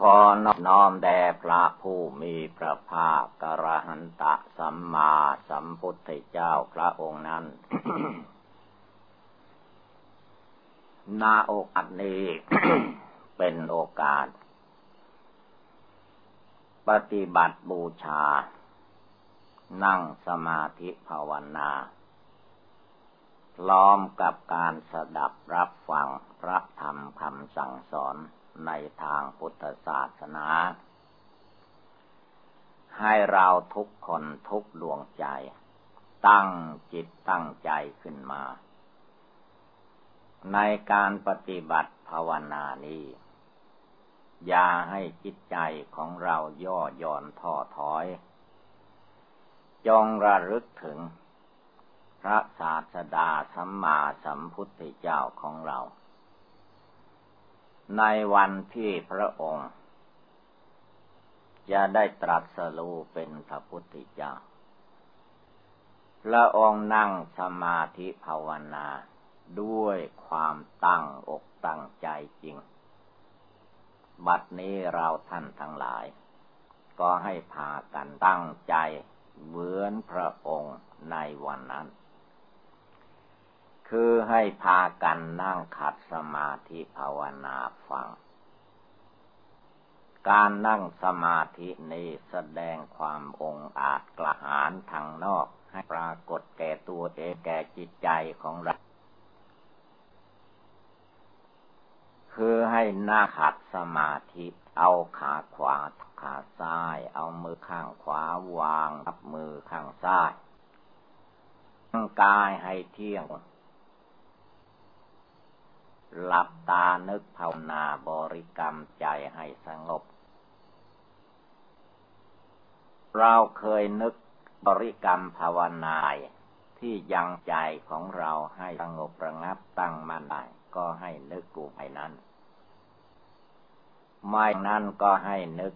ขอนอบน้อมแด่พระผู้มีพระภาคกระหันตะสัมมาสัมพุทธเจ้าพระองค์นั้น นาโอกาสนี้เป็นโอกาส ปฏิบัติบูชา นั่งสมาธิภาวนาล้อมกับการสดับรับฟังพระธรรมคำสั่งสอน ในทางพุทธศาสนา ให้เราทุกคนทุกดวงใจ ตั้งจิตตั้งใจขึ้นมา ในการปฏิบัติภาวนานี้ อย่าให้จิตใจของเราย่อหย่อนท้อถอย จงระลึกถึงพระศาสดาสัมมาสัมพุทธเจ้าของเรา ในวันที่พระองค์ จะได้ตรัสรู้เป็นพระพุทธเจ้า พระองค์นั่งสมาธิภาวนาด้วยความตั้งอกตั้งใจจริง บัดนี้เราท่านทั้งหลาย ก็ให้พากันตั้งใจเหมือนพระองค์ในวันนั้น คือให้พากันนั่งขัดสมาธิภาวนาฟัง การนั่งสมาธินี้แสดงความองอาจกระหารทางนอก ให้ปรากฏแก่ตัวเองแก่จิตใจของเราคือให้หน้าขัดสมาธิ เอาขาขวาขาซ้าย เอามือข้างขวาวางทับมือข้างซ้ายร่างกายให้เที่ยง หลับตานึกภาวนาบริกรรมใจให้สงบ เราเคยนึกบริกรรมภาวนาที่ยังใจของเราให้สงบระงับตั้งมั่นได้ก็ให้นึกกูไปนั้น ไม่นั้นก็ให้นึก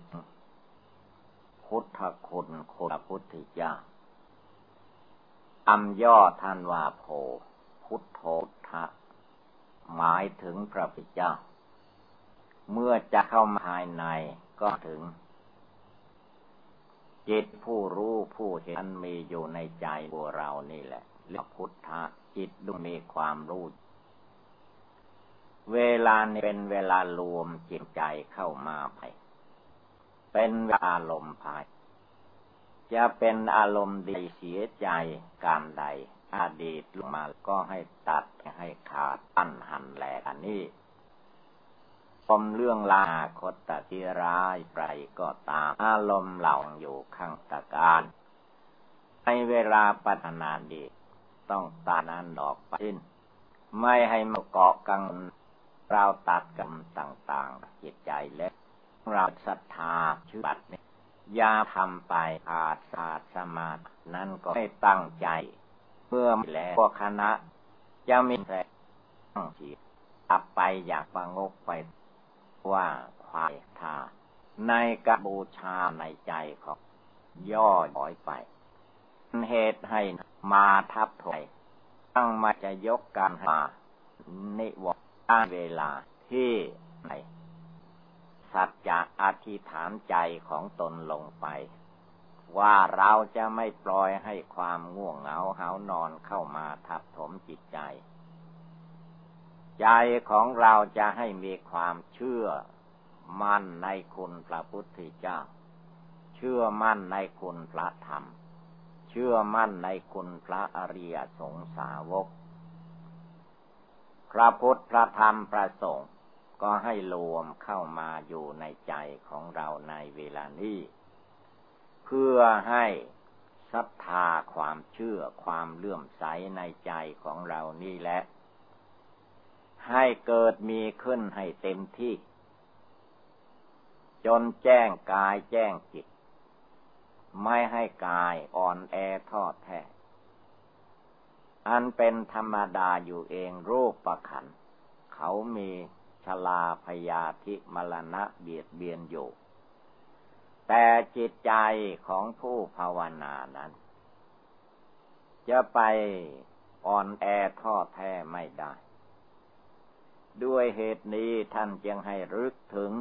พุทธคุณคุณพุทธเจ้าอำย่อท่านว่าโพ พุทโธทะ หมายถึงพระพุทธเจ้า เมื่อจะเข้ามาภายในก็ถึง จิตผู้รู้ผู้เห็นมีอยู่ในใจตัวเรานี่แหละเรียกพุทธะจิตดูมีความรู้ เวลานี้เป็นเวลารวมจิตใจเข้ามาไปเป็นอารมณ์ภายจะเป็นอารมณ์ดีเสียใจการใด อดีตลงมาก็ให้ตัดให้ขาดตั้นหันแหลกอันนี้ปมเรื่องลาคตตที่ร้ายไปก็ตามอารมณ์เหล่าอยู่ข้างตะการในเวลาปัฒนาดีต้องตานันดอกไปสิ้นไม่ให้มาเกาะกังเราตัดกรรมต่างๆจิตใจเล็กเราศรัทธาชื่อบัตรนี้ยาทำไปอาดศาสสมาธินั้นก็ให้ตั้งใจ เมื่อแล้วพวกคณะ จะมีแรงจิตอับไปอยากประงกไปว่าควายทาในกบูชาในใจของย่อหอยไปเหตุให้มาทับถอยตั้งมาจะยกการมานิวรณ์เวลาที่ไหนสัจจะอธิษฐานใจของตนลงไป ว่าเราจะไม่ปล่อยให้ความง่วงเหงาหานอนเข้ามาทับถมจิตใจ ใจของเราจะให้มีความเชื่อมั่นในคุณพระพุทธเจ้า เชื่อมั่นในคุณพระธรรม เชื่อมั่นในคุณพระอริยสงสาวก พระพุทธพระธรรมพระสงฆ์ก็ให้รวมเข้ามาอยู่ในใจของเราในเวลานี้ พื่อให้ศรัทธาความเชื่อความเลื่อมใสในใจของเรานี่แหละ ให้เกิดมีขึ้นให้เต็มที่ จนแจ้งกายแจ้งจิต ไม่ให้กายอ่อนแอทอดแท้ อันเป็นธรรมดาอยู่เองรูปประขัน เขามีชลาพยาธิมรณะเบียดเบียนอยู่ แต่จิตใจของผู้ภาวนานั้น จะไปอ่อนแอท้อแท้ไม่ได้ ด้วยเหตุนี้ท่านจึงให้รึกถึง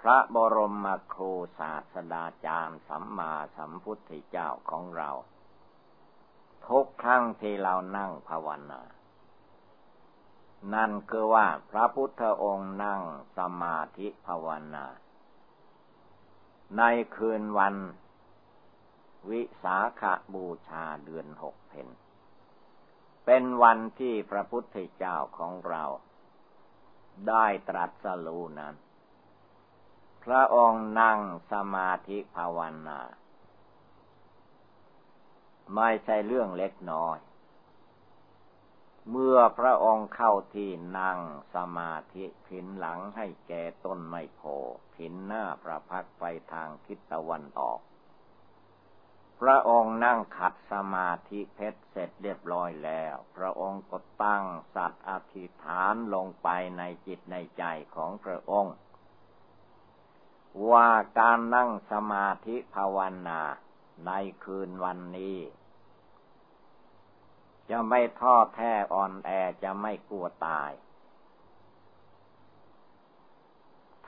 พระบรมครูศาสดาจารย์สัมมาสัมพุทธเจ้าของเรา ทุกครั้งที่เรานั่งภาวนานั่นคือว่าพระพุทธองค์นั่งสมาธิภาวนา ในคืนวัน วิสาขาบูชาเดือนหกเพนเป็นวันที่พระพุทธเจ้าของเรา ได้ตรัสรู้นั้น พระองค์นั่งสมาธิภาวนา ไม่ใช่เรื่องเล็กน้อย เมื่อพระองค์เข้าที่นั่งสมาธิผินหลังให้แก่ต้นไม้โพผินหน้าพระพักไปทางทิศตะวันออก พระองค์นั่งขัดสมาธิเพชรเสร็จเรียบร้อยแล้ว พระองค์ก็ตั้งสัตว์อธิษฐานลงไปในจิตในใจของพระองค์ ว่าการนั่งสมาธิภาวนาในคืนวันนี้ จะไม่ท้อแท้อ่อนแอจะไม่กลัวตาย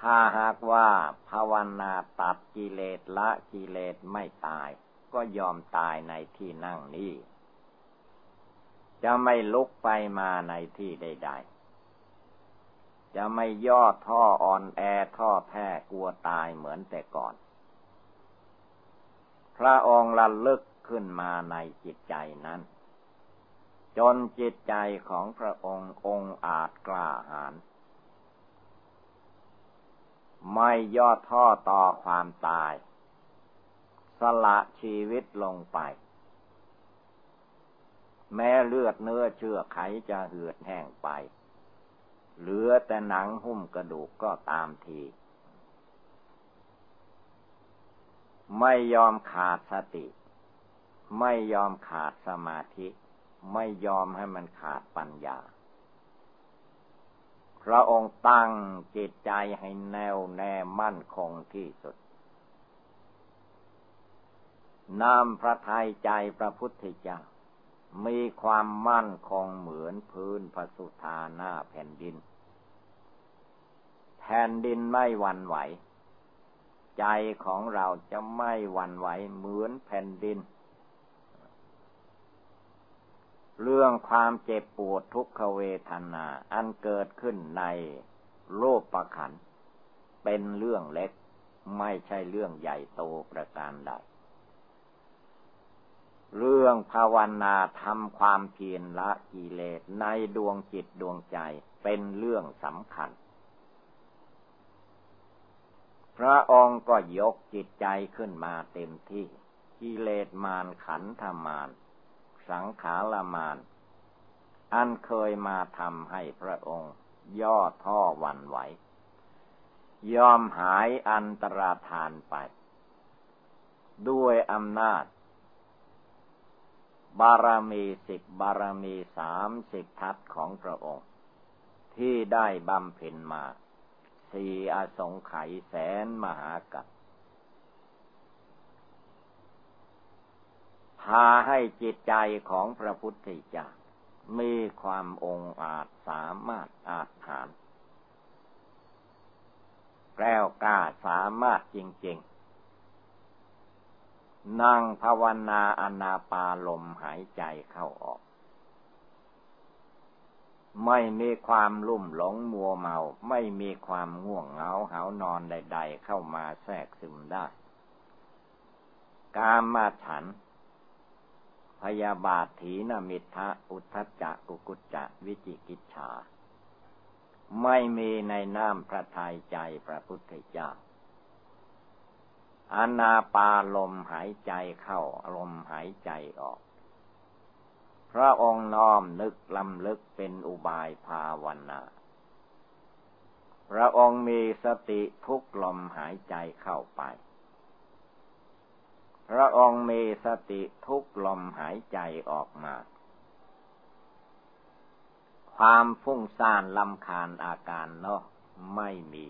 ถ้าหากว่าภาวนาตัดกิเลสละกิเลสไม่ตาย ก็ยอมตายในที่นั่งนี้ จะไม่ลุกไปมาในที่ใด ๆ จะไม่ย่อท่ออ่อนแอท่อแท้กลัวตายเหมือนแต่ก่อน พระองค์ระลึกขึ้นมาในจิตใจนั้น จนจิตใจของพระองค์องอาจกล้าหาญไม่ย่อท่อต่อความตาย สละชีวิตลงไป แม้เลือดเนื้อเชื่อไขจะเหือดแห้งไป เหลือแต่หนังหุ้มกระดูกก็ตามที ไม่ยอมขาดสติ ไม่ยอมขาดสมาธิ ไม่ยอมให้มันขาดปัญญา พระองค์ตั้งจิตใจให้แน่วแน่มั่นคงที่สุดนามพระทัยใจพระพุทธเจ้า มีความมั่นคงเหมือนพื้นพระสุธาหน้าแผ่นดิน แผ่นดินไม่หวั่นไหว ใจของเราจะไม่หวั่นไหวเหมือนแผ่นดิน เรื่องความเจ็บปวดทุกขเวทนา อันเกิดขึ้นในโลกประขัน เป็นเรื่องเล็ก ไม่ใช่เรื่องใหญ่โตประการใด เรื่องภาวนาทำความเพียรละกิเลสในดวงจิตดวงใจเป็นเรื่องสำคัญ พระองค์ก็ยกจิตใจขึ้นมาเต็มที่ กิเลสมารขันธมาร สังขารมารอันเคยมาทำให้พระองค์ ย่อท่อวันไหวยอมหายอันตรธานไป ด้วยอำนาจ บารมีสิบบารมีสามสิบทัศของพระองค์ ที่ได้บำเพ็ญมา สี่อสงไขยแสนมหากัป พาให้จิตใจของพระพุทธเจ้ามีความองอาจสามารถอาจฐาน แกล้วกล้าสามารถจริง ๆ นั่งภาวนาอนาปาลมหายใจเข้าออก ไม่มีความลุ่มหลงมัวเมา ไม่มีความง่วงเหงาหานอนใด ๆ เข้ามาแทรกซึมได้ กามาฉัน ยาบาทถีนมิทะอุทจจะกุกุจจะวิจิกิจฉา ไม่มีในน้ำพระทัยใจพระพุทธเจ้าอนาปาลมหายใจเข้าลมหายใจออก พระองค์น้อมนึกลำลึกเป็นอุบายภาวนา พระองค์มีสติทุกลมหายใจเข้าไป พระองค์มีสติทุกลมหายใจออกมา ความฟุ้งซ่านลำคาญอาการเนาะไม่มี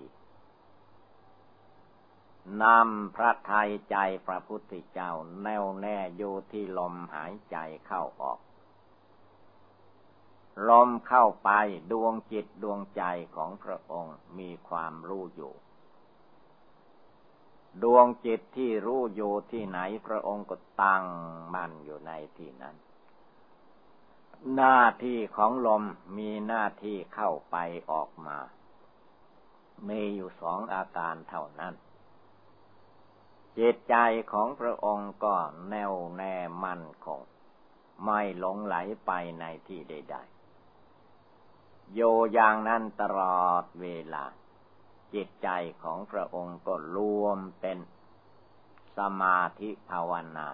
นำพระไทยใจพระพุทธเจ้าแน่วแน่อยู่ที่ลมหายใจเข้าออก ลมเข้าไปดวงจิตดวงใจของพระองค์มีความรู้อยู่ ดวงจิตที่รู้อยู่ที่ไหนพระองค์ก็ตั้งมั่นอยู่ในที่นั้น หน้าที่ของลมมีหน้าที่เข้าไปออกมา มีอยู่สองอาการเท่านั้น จิตใจของพระองค์ก็แน่วแน่มั่นคง ไม่หลงไหลไปในที่ใดๆโยอย่างนั้นตลอดเวลา จิตใจของพระองค์ก็รวมเป็นสมาธิภาวนา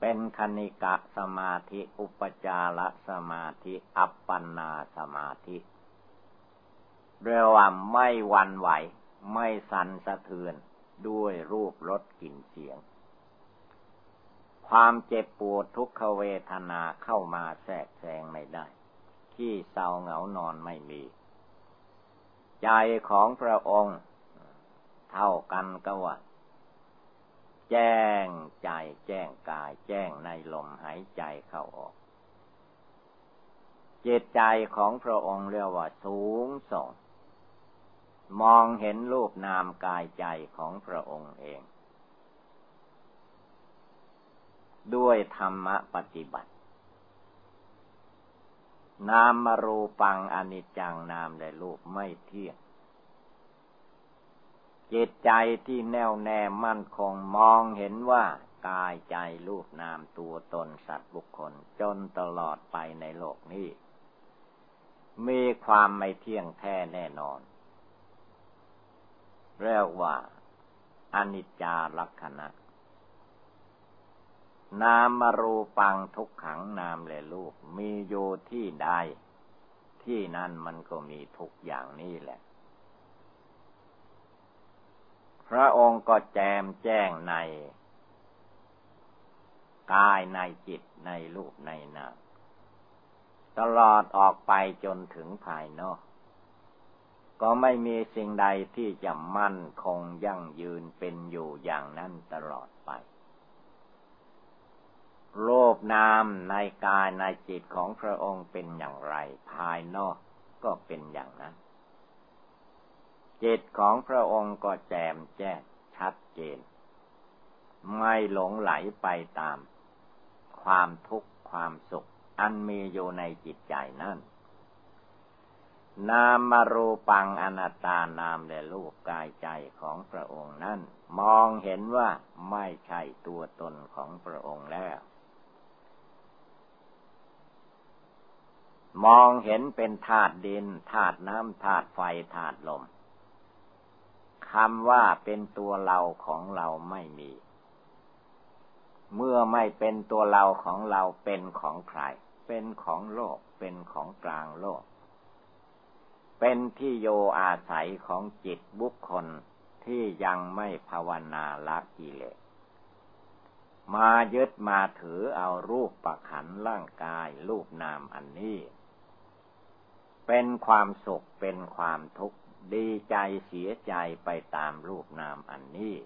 เป็นคณิกะสมาธิอุปจารสมาธิอัปปนาสมาธิเรียกว่าไม่วันไหว ไม่สันสะเทือนด้วยรูปรสกลิ่นเสียง ความเจ็บปวดทุกขเวทนาเข้ามาแทรกแซงไม่ได้ ที่เศร้าเหงานอนไม่มี ใจของพระองค์ เท่ากันก็ว่า แจ้งใจแจ้งกาย แจ้งในลมหายใจเข้าออก จิตใจของพระองค์เรียกว่าสูงส่ง มองเห็นรูปนามกายใจของพระองค์เอง ด้วยธรรมปฏิบัติ นามมารูปังอนิจจังนามและรูปไม่เที่ยงจิตใจที่แน่วแน่มั่นคงมองเห็นว่ากายใจรูปนามตัวตนสัตว์บุคคล จนตลอดไปในโลกนี้ มีความไม่เที่ยงแท้แน่นอน เรียกว่าอนิจจาลักษณะ นามมารูปังทุกขังนามและรูปมีอยู่ที่ใดที่นั่นมันก็มีทุกอย่างนี้แหละ พระองค์ก็แจมแจ้งในกายในจิตในรูปในนามตลอดออกไปจนถึงภายนอก ก็ไม่มีสิ่งใดที่จะมั่นคงยั่งยืนเป็นอยู่อย่างนั้นตลอด ไปโลภนามในกายในจิตของพระองค์เป็นอย่างไร ภายนอกก็เป็นอย่างนั้น จิตของพระองค์ก็แจ่มแจ้งชัดเจน ไม่หลงไหลไปตาม ความทุกข์ความสุข อันมีอยู่ในจิตใจนั่น นามารูปังอนัตตานามและรูปกายใจของพระองค์นั้น มองเห็นว่าไม่ใช่ตัวตนของพระองค์แล้ว มองเห็นเป็นธาตุดินธาตุน้ำธาตุไฟธาตุลมคำว่าเป็นตัวเราของเราไม่มี เมื่อไม่เป็นตัวเราของเราเป็นของใคร เป็นของโลก เป็นของกลางโลก เป็นที่โยอาศัยของจิตบุคคลที่ยังไม่ภาวนาละกิเลสมายึดมาถือเอารูปประขันร่างกายรูปนามอันนี้ เป็นความสุขเป็นความทุกข์ดีใจเสียใจไปตามรูปนามอันนี้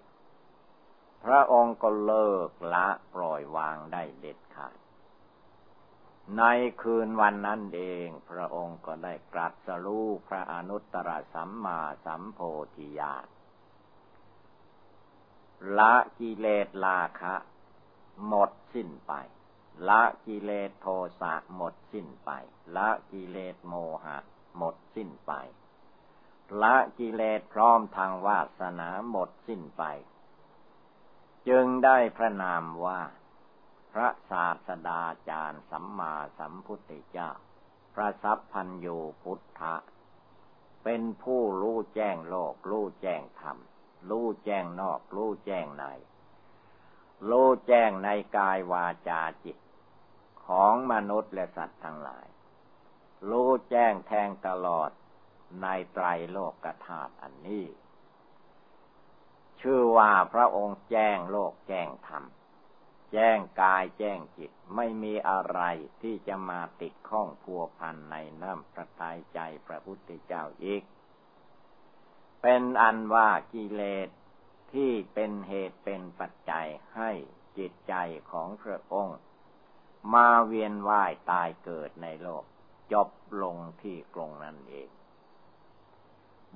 พระองค์ก็เลิกละปล่อยวางได้เด็ดขาด ในคืนวันนั้นเอง พระองค์ก็ได้กรัสรู้พระอนุตตรสัมมาสัมโพธิญาณละกิเลสราคะ หมดสิ้นไป ละกิเลสโทสะหมดสิ้นไป ละกิเลสโมหะ หมดสิ้นไป ละกิเลสพร้อมทางวาสนาหมดสิ้นไป จึงได้พระนามว่า พระศาสดาจารย์สัมมาสัมพุทธเจ้า พระสัพพัญญูพุทธะ เป็นผู้รู้แจ้งโลก รู้แจ้งธรรม รู้แจ้งนอก รู้แจ้งในรู้แจ้งในกายวาจาจิต ของมนุษย์และสัตว์ทั้งหลาย รู้แจ้งแทงตลอดในไตรโลกธาตุอันนี้ ชื่อว่าพระองค์แจ้งโลกแจ้งธรรม แจ้งกายแจ้งจิตไม่มีอะไรที่จะมาติดข้องพัวพันในน้ำประทายใจพระพุทธเจ้าอีก เป็นอันว่ากิเลสที่เป็นเหตุเป็นปัจจัยให้จิตใจของพระองค์ มาเวียนว่ายตายเกิดในโลก จบลงที่กรงนั่นเอง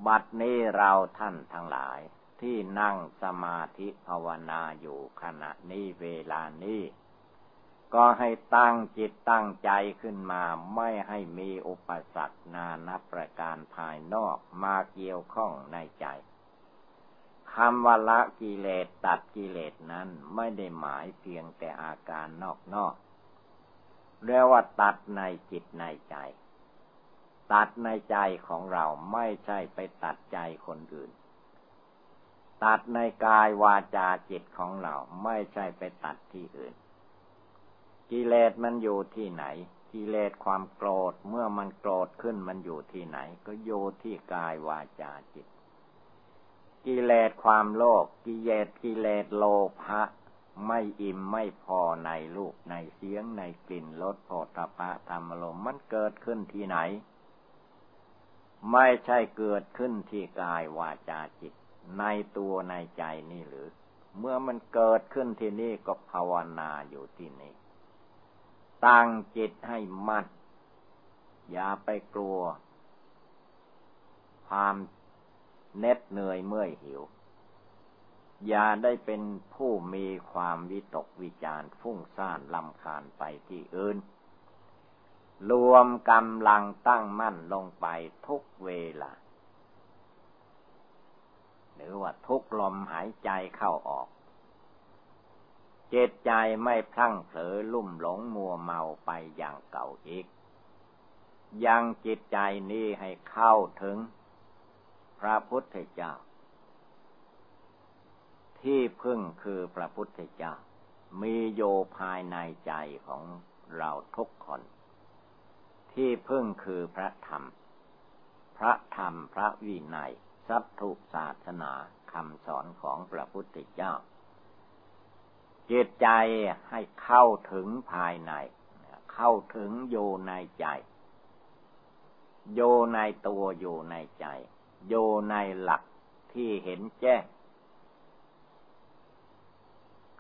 บัดนี้เราท่านทั้งหลายที่นั่งสมาธิภาวนาอยู่ขณะนี้เวลานี้ ก็ให้ตั้งจิตตั้งใจขึ้นมาไม่ให้มีอุปสรรคนานับประการภายนอกมาเกี่ยวข้องในใจคำว่าละกิเลสตัดกิเลสนั้นไม่ได้หมายเพียงแต่อาการนอกๆ เรียกว่าตัดในจิตในใจ ตัดในใจของเราไม่ใช่ไปตัดใจคนอื่น ตัดในกายวาจาจิตของเราไม่ใช่ไปตัดที่อื่น กิเลสมันอยู่ที่ไหน กิเลสความโกรธเมื่อมันโกรธขึ้นมันอยู่ที่ไหน ก็อยู่ที่กายวาจาจิต กิเลสความโลภกิเลสกิเลสโลภะ ไม่อิ่มไม่พอในลูกในเสียงในกลิ่นรสโผฏฐะธรรมลมมันเกิดขึ้นที่ไหน ไม่ใช่เกิดขึ้นที่กายวาจาจิต ในตัวในใจนี่หรือ เมื่อมันเกิดขึ้นที่นี่ก็ภาวนาอยู่ที่นี่ตั้งจิตให้มัด อย่าไปกลัว ความเน็ดเหนื่อยเมื่อยหิว อย่าได้เป็นผู้มีความวิตกวิจารฟุ้งซ่านลำคาญไปที่อื่น รวมกำลังตั้งมั่นลงไปทุกเวลา หรือว่าทุกลมหายใจเข้าออก เจตใจไม่พลั้งเผลอลุ่มหลงมัวเมาไปอย่างเก่าอีก ยังจิตใจนี้ให้เข้าถึง พระพุทธเจ้า ที่พึ่งคือพระพุทธเจ้า มีโยภายในใจของเราทุกคน ที่พึ่งคือพระธรรม พระธรรมพระวินัยสัตถุศาสนาคำสอนของพระพุทธเจ้าจิตใจให้เข้าถึงภายใน เข้าถึงโยในใจ โยในตัวโยในใจ โยในหลักที่เห็นแจ้ง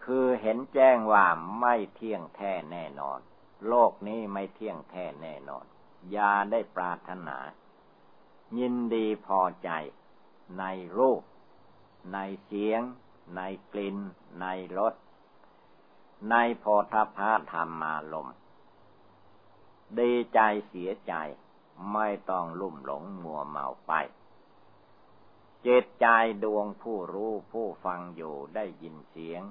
คือเห็นแจ้งว่าไม่เที่ยงแท้แน่นอน โลกนี้ไม่เที่ยงแท้แน่นอนอย่าได้ปรารถนา ยินดีพอใจ ในรูป ในเสียง ในกลิ่น ในรส ในโพธพาธรรมาลมดีใจเสียใจ ไม่ต้องลุ่มหลงมัวเมาไปจิตใจดวงผู้รู้ผู้ฟังอยู่ได้ยินเสียง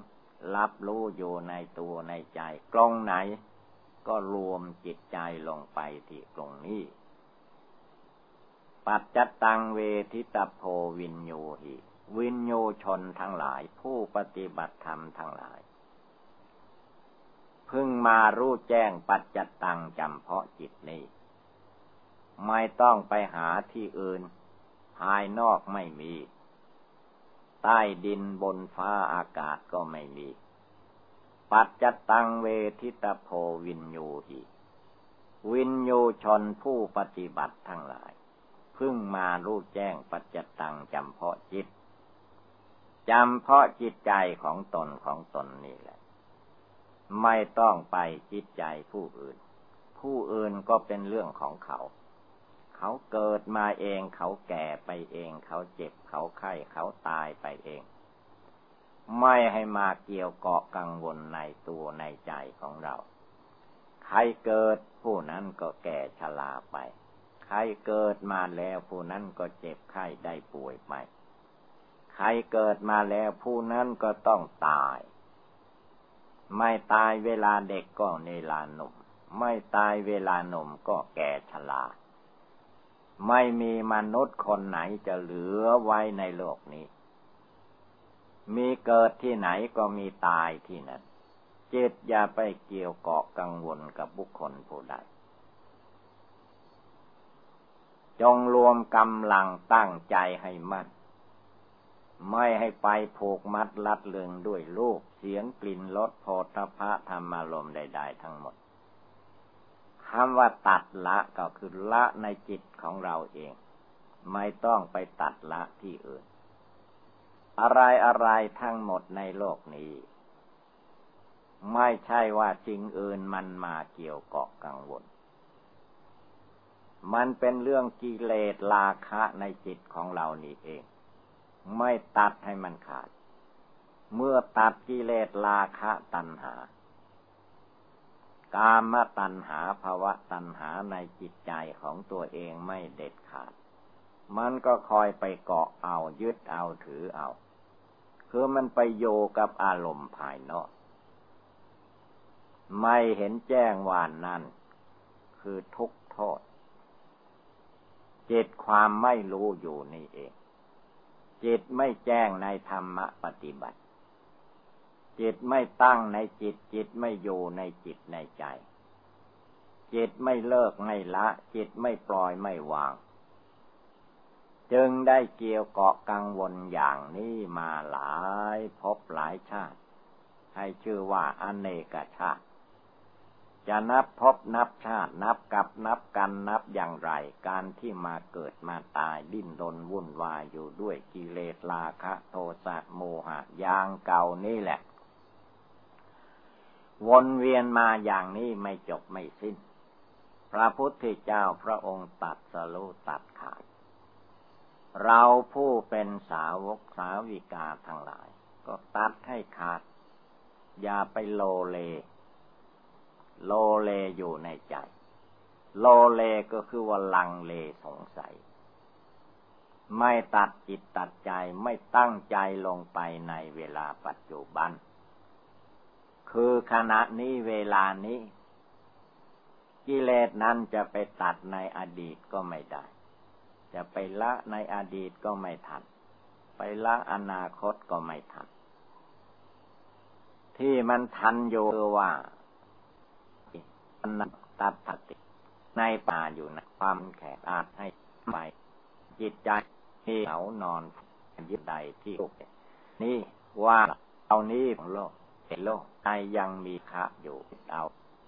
รับรู้อยู่ในตัวในใจกลงไหน ก็รวมจิตใจลงไปที่ตรงนี้ ปัจจตังเวทิตโพวินโยหิ วินโยชนทั้งหลาย ผู้ปฏิบัติธรรมทั้งหลาย พึ่งมารู้แจ้งปัจจตังจำเพาะจิตนี้ ไม่ต้องไปหาที่อื่น ภายนอกไม่มี ใต้ดินบนฟ้าอากาศก็ไม่มี ปัจจตังเวทิตโพวินยูหิวินยูชนผู้ปฏิบัติทั้งหลาย พึ่งมารู้แจ้งปัจจตังจำเพาะจิตจำเพาะจิตใจของตนของตนนี่แหละ ไม่ต้องไปจิตใจผู้อื่น ผู้อื่นก็เป็นเรื่องของเขา เขาเกิดมาเอง เขาแก่ไปเอง เขาเจ็บ เขาไข้ เขาตายไปเอง ไม่ให้มาเกี่ยวเกาะกังวลในตัวในใจของเรา ใครเกิดผู้นั้นก็แก่ชราไป ใครเกิดมาแล้วผู้นั้นก็เจ็บไข้ได้ป่วยไป ใครเกิดมาแล้วผู้นั้นก็ต้องตาย ไม่ตายเวลาเด็กก็ในลาหนุ่ม ไม่ตายเวลาหนุ่มก็แก่ชรา ไม่มีมนุษย์คนไหนจะเหลือไว้ในโลกนี้ มีเกิดที่ไหนก็มีตายที่นั้นจิตอย่าไปเกี่ยวเกาะกังวลกับบุคคลผู้ใด จงรวมกำลังตั้งใจให้มั่น ไม่ให้ไปผูกมัดลัดเลืองด้วยลูกเสียงกลิ่นรสโพธพะธรรมารมใด ๆ ทั้งหมด คำว่าตัดละก็คือละในจิตของเราเอง ไม่ต้องไปตัดละที่อื่น อะไรอะไรทั้งหมดในโลกนี้ ไม่ใช่ว่าสิ่งอื่นมันมาเกี่ยวเกาะกังวล มันเป็นเรื่องกิเลสราคะในจิตของเรานี่เอง ไม่ตัดให้มันขาด เมื่อตัดกิเลสราคะตัณหา กามตัณหาภาวะตัณหาในจิตใจของตัวเองไม่เด็ดขาด มันก็คอยไปเกาะเอายึดเอาถือเอา คือมันไปโยกับอารมณ์ภายนอก ไม่เห็นแจ้งวานนั้นคือทุกโทษจิตความไม่รู้อยู่นี่เอง จิตไม่แจ้งในธรรมปฏิบัติ จิตไม่ตั้งในจิต จิตไม่อยู่ในจิตในใจ จิตไม่เลิกไม่ละ จิตไม่ปล่อยไม่วาง จึงได้เกี่ยวเกาะกังวลอย่างนี้มาหลายพบหลายชาติ ให้ชื่อว่าอเนกชาติจะนับพบนับชาตินับกับนับกันนับอย่างไร การที่มาเกิดมาตายดิ้นรนวุ่นวายอยู่ด้วยกิเลสราคะ โทสะโมหะอย่างเก่านี่แหละ วนเวียนมาอย่างนี้ไม่จบไม่สิ้น พระพุทธเจ้าพระองค์ตัดสรุตัดขาด เราผู้เป็นสาวกสาวิกาทั้งหลาย ก็ตัดให้ขาด อย่าไปโลเล โลเลอยู่ในใจ โลเลก็คือว่าลังเลสงสัย ไม่ตัดจิตตัดใจไม่ตั้งใจลงไปในเวลาปัจจุบัน คือขณะนี้เวลานี้ กิเลสนั้นจะไปตัดในอดีตก็ไม่ได้ จะไปละในอดีตก็ไม่ทัน ไปละอนาคตก็ไม่ทัน ที่มันทันอยู่คือว่ามันตัดปฏิในป่าอยู่นะความแขกอาจให้ไป จิตใจที่เหนานอนยึดใดที่โลกนี่ว่าเอานี้ของโลก เป็นโลกใจยังมีคะอยู่เอา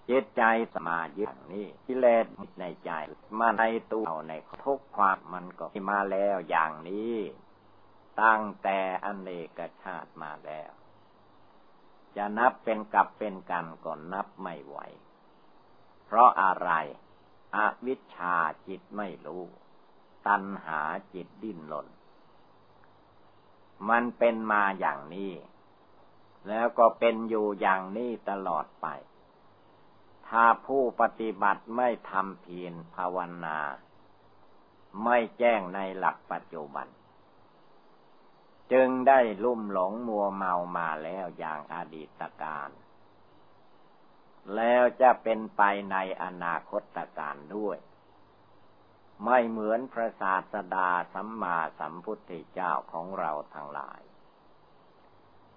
จิตใจสมายึดนี้กิเลสในใจมาในตัวในทุกความมันก็มาแล้วอย่างนี้ ตั้งแต่อเนกชาติมาแล้ว จะนับเป็นกับเป็นกันก็นับไม่ไหว เพราะอะไรอวิชชาจิตไม่รู้ ตัณหาจิตดิ้นรนมันเป็นมาอย่างนี้ แล้วก็เป็นอยู่อย่างนี้ตลอดไป ถ้าผู้ปฏิบัติไม่ทำเพียรภาวนา ไม่แจ้งในหลักปัจจุบัน จึงได้ลุ่มหลงมัวเมามาแล้วอย่างอดีตการแล้วจะเป็นไปในอนาคตการด้วย ไม่เหมือนพระศาสดาสัมมาสัมพุทธเจ้าของเราทั้งหลาย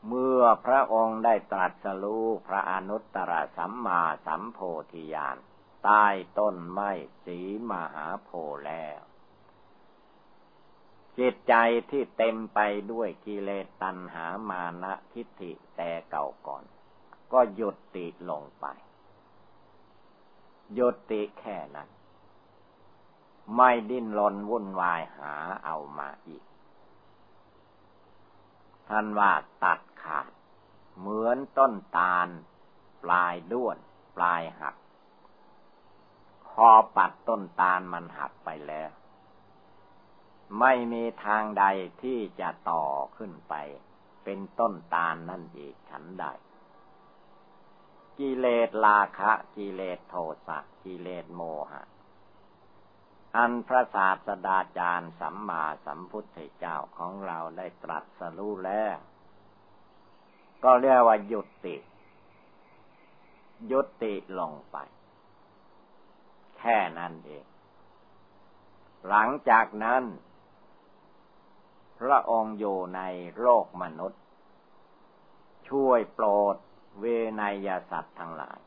เมื่อพระองค์ได้ตรัสรู้พระอนุตตรสัมมาสัมโพธิญาณใต้ต้นไม้สีมหาโพแล้ว จิตใจที่เต็มไปด้วยกิเลสตัณหามานะทิฏฐิแต่เก่าก่อน ก็หยุดติลงไปหยุดติแค่นั้น ไม่ดิ้นรนวุ่นวายหาเอามาอีกท่านว่าตัด ขาด เหมือนต้นตาล ปลายด้วน ปลายหัก คอปัดต้นตาลมันหักไปแล้ว ไม่มีทางใดที่จะต่อขึ้นไป เป็นต้นตาลนั่นอีกฉันใดกิเลสราคะ กิเลสโทสะกิเลสโมหะ อันพระศาสดาจารย์สัมมาสัมพุทธเจ้าของเราได้ตรัสรู้แล้ว ก็เรียกว่ายุติ ยุติลงไป แค่นั้นเอง หลังจากนั้น พระองค์อยู่ในโลกมนุษย์ ช่วยโปรดเวนยสัตว์ทั้งหลาย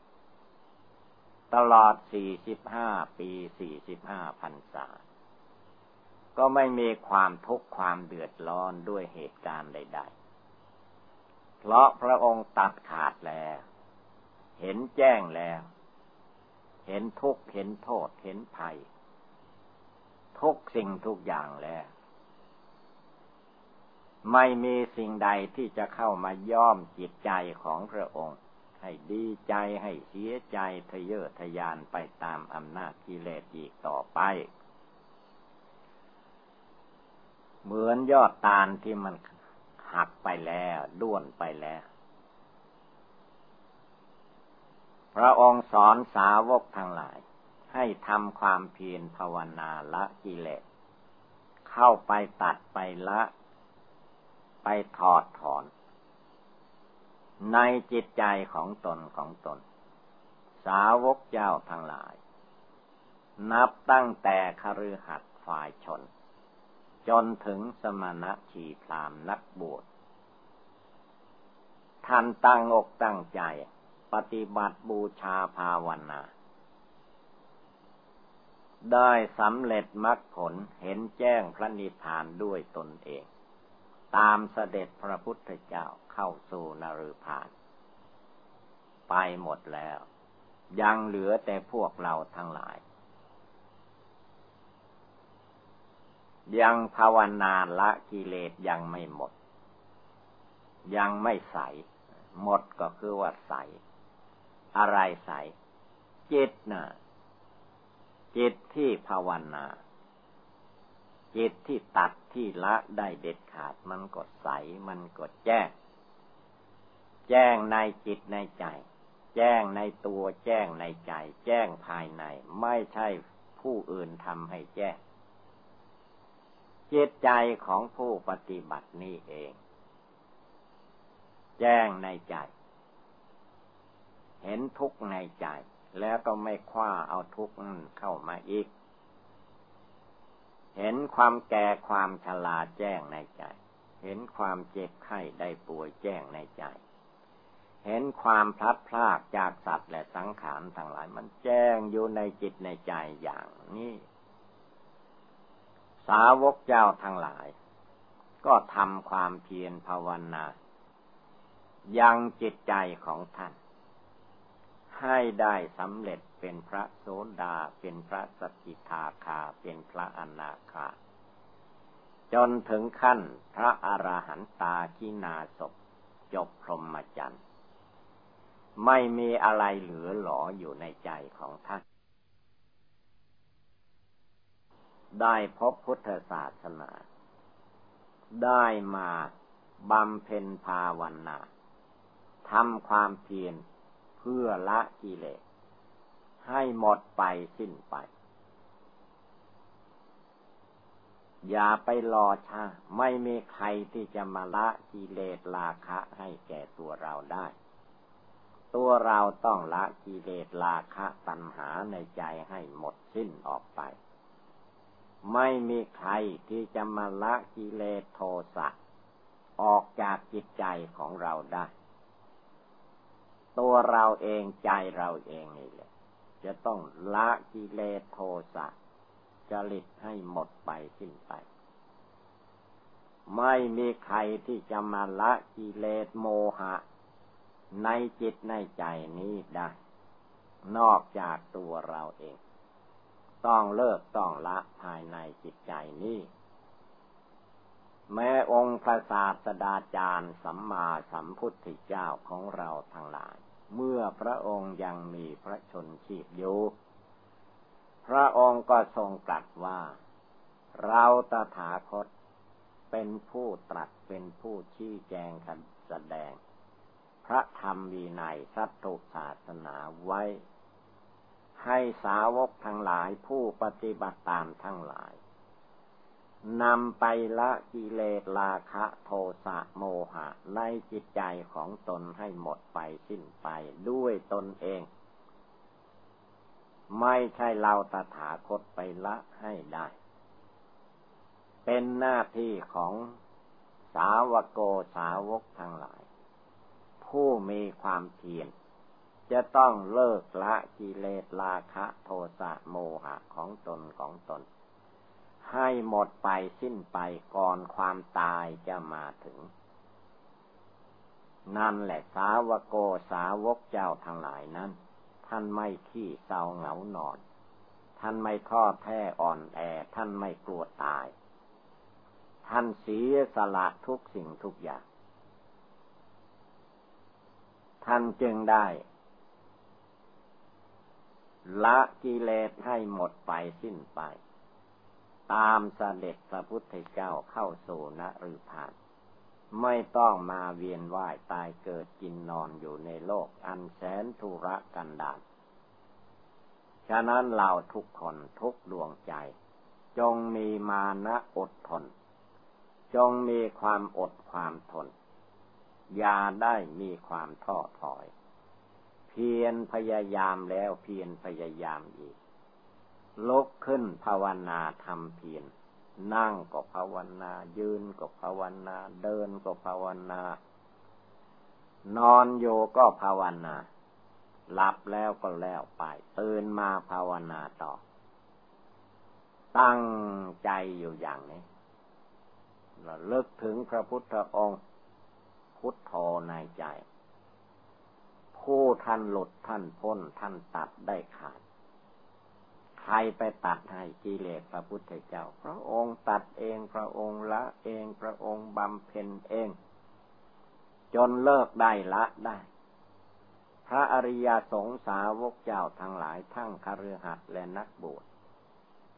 ตลอดสี่สิบห้าปีสี่สิบห้าพันษาก็ก็ไม่มีความทุกข์ความเดือดร้อนด้วยเหตุการณ์ใด ๆ เพราะพระองค์ตัดขาดแล้ว เห็นแจ้งแล้ว เห็นทุกข์เห็นโทษเห็นภัย ทุกสิ่งทุกอย่างแล้ว ไม่มีสิ่งใดที่จะเข้ามาย่อมจิตใจของพระองค์ ให้ดีใจให้เสียใจทะเยอทะยานไปตามอำนาจกิเลสอีกต่อไปเหมือนยอดตาลที่มัน หักไปแล้วด้วนไปแล้ว พระองค์สอนสาวกทั้งหลาย ให้ทำความเพียรภาวนาละกิเลสเข้าไปตัดไปละ ไปถอดถอน ในจิตใจของตนของตน สาวกเจ้าทั้งหลาย นับตั้งแต่คฤหัสถ์ฝ่ายชน จนถึงสมณะชีพรามนักบวชท่านตั้งอกตั้งใจ ปฏิบัติบูชาภาวนา ได้สำเร็จมรรคผลเห็นแจ้งพระนิพพานด้วยตนเอง ตามเสด็จพระพุทธเจ้าเข้าสู่นรุพาน ไปหมดแล้ว ยังเหลือแต่พวกเราทั้งหลาย ยังภาวนาละกิเลสยังไม่หมด ยังไม่ใส หมดก็คือว่าใส อะไรใส จิตนะจิตที่ภาวนา จิตที่ตัดที่ละได้เด็ดขาดมันก็ใส มันก็แจ้ง แจ้งในจิตในใจ แจ้งในตัวแจ้งในใจ แจ้งภายใน ไม่ใช่ผู้อื่นทำให้แจ้ง จิตใจของผู้ปฏิบัตินี้เอง แจ้งในใจ เห็นทุกในใจ แล้วก็ไม่คว้าเอาทุกเข้ามาอีก เห็นความแก่ความชราแจ้งในใจ เห็นความเจ็บไข้ได้ป่วยแจ้งในใจ เห็นความพลัดพรากจากสัตว์และสังขารทั้งหลาย มันแจ้งอยู่ในจิตในใจอย่างนี้ สาวกเจ้าทั้งหลาย ก็ทำความเพียรภาวนา ยังจิตใจของท่าน ให้ได้สำเร็จเป็นพระโสดาเป็นพระสกิทาคาเป็นพระอนาคาจนถึงขั้นพระอรหันตากินาศจบพรหมจรรย์ ไม่มีอะไรเหลือหลออยู่ในใจของท่าน ได้พบพุทธศาสนา ได้มาบำเพ็ญภาวนาทำความเพียรเพื่อละกิเลส ให้หมดไปสิ้นไป อย่าไปรอช้าไม่มีใครที่จะมาละกิเลสราคะให้แก่ตัวเราได้ ตัวเราต้องละกิเลสราคะตัณหาในใจให้หมดสิ้นออกไป ไม่มีใครที่จะมาละกิเลสโทสะออกจากจิตใจของเราได้ ตัวเราเองใจเราเองนี่แหละ จะต้องละกิเลสโทสะจริตให้หมดไปสิ้นไป ไม่มีใครที่จะมาละกิเลสโมหะ ในจิตในใจนี้ได้ นอกจากตัวเราเอง ต้องเลิกต้องละภายในจิตใจนี้ แม้องค์พระศาสดาจารย์สัมมาสัมพุทธเจ้าของเราทั้งหลาย เมื่อพระองค์ยังมีพระชนชีพอยู่ พระองค์ก็ทรงตรัสว่า เราตถาคตเป็นผู้ตรัสเป็นผู้ชี้แจงคันแสดง พระธรรมวีนัยสัตตุศาสนาไว้ ให้สาวกทั้งหลายผู้ปฏิบัติตามทั้งหลายนำไปละกิเลสราคะโทสะโมหะในจิตใจของตนให้หมดไปสิ้นไปด้วยตนเอง ไม่ใช่เราตถาคตไปละให้ได้ เป็นหน้าที่ของสาวโกสาวกทั้งหลาย ผู้มีความเพียร จะต้องเลิกละกิเลสราคะโทสะโมหะของตนของตน ให้หมดไปสิ้นไปก่อนความตายจะมาถึง นั่นแหละสาวโกสาวกเจ้าทั้งหลายนั้น ท่านไม่ขี้เศร้าเหงานอน ท่านไม่ทอดแท้อ่อนแอ ท่านไม่กลัวตาย ท่านเสียสละทุกสิ่งทุกอย่าง ท่านจึงได้ ละกิเลสให้หมดไปสิ้นไป ตามเสด็จพระพุทธเจ้าเข้าสู่นฤพานไม่ต้องมาเวียนว่ายตายเกิดกินนอนอยู่ในโลกอันแสนทุรกันดารฉะนั้นเราทุกคนทุกดวงใจ จงมีมานะอดทน จงมีความอดความทน อย่าได้มีความท้อถอย เพียรพยายามแล้วเพียรพยายามอีกลุกขึ้นภาวนาทำเพียรนั่งก็ภาวนา ยืนก็ภาวนา เดินก็ภาวนา นอนอยู่ก็ภาวนา หลับแล้วก็แล้วไปตื่นมาภาวนาต่อ ตั้งใจอยู่อย่างนี้เราเลิกถึงพระพุทธองค์ พุทโธในใจ ผู้ท่านหลุดท่านพ้นท่านตัดได้ขาด ใครไปตัดให้กิเลสพระพุทธเจ้า พระองค์ตัดเองพระองค์ละเองพระองค์บำเพ็ญเอง จนเลิกได้ละได้ พระอริยสงสาวกเจ้าทั้งหลายทั้งคฤหัสถ์และนักบวช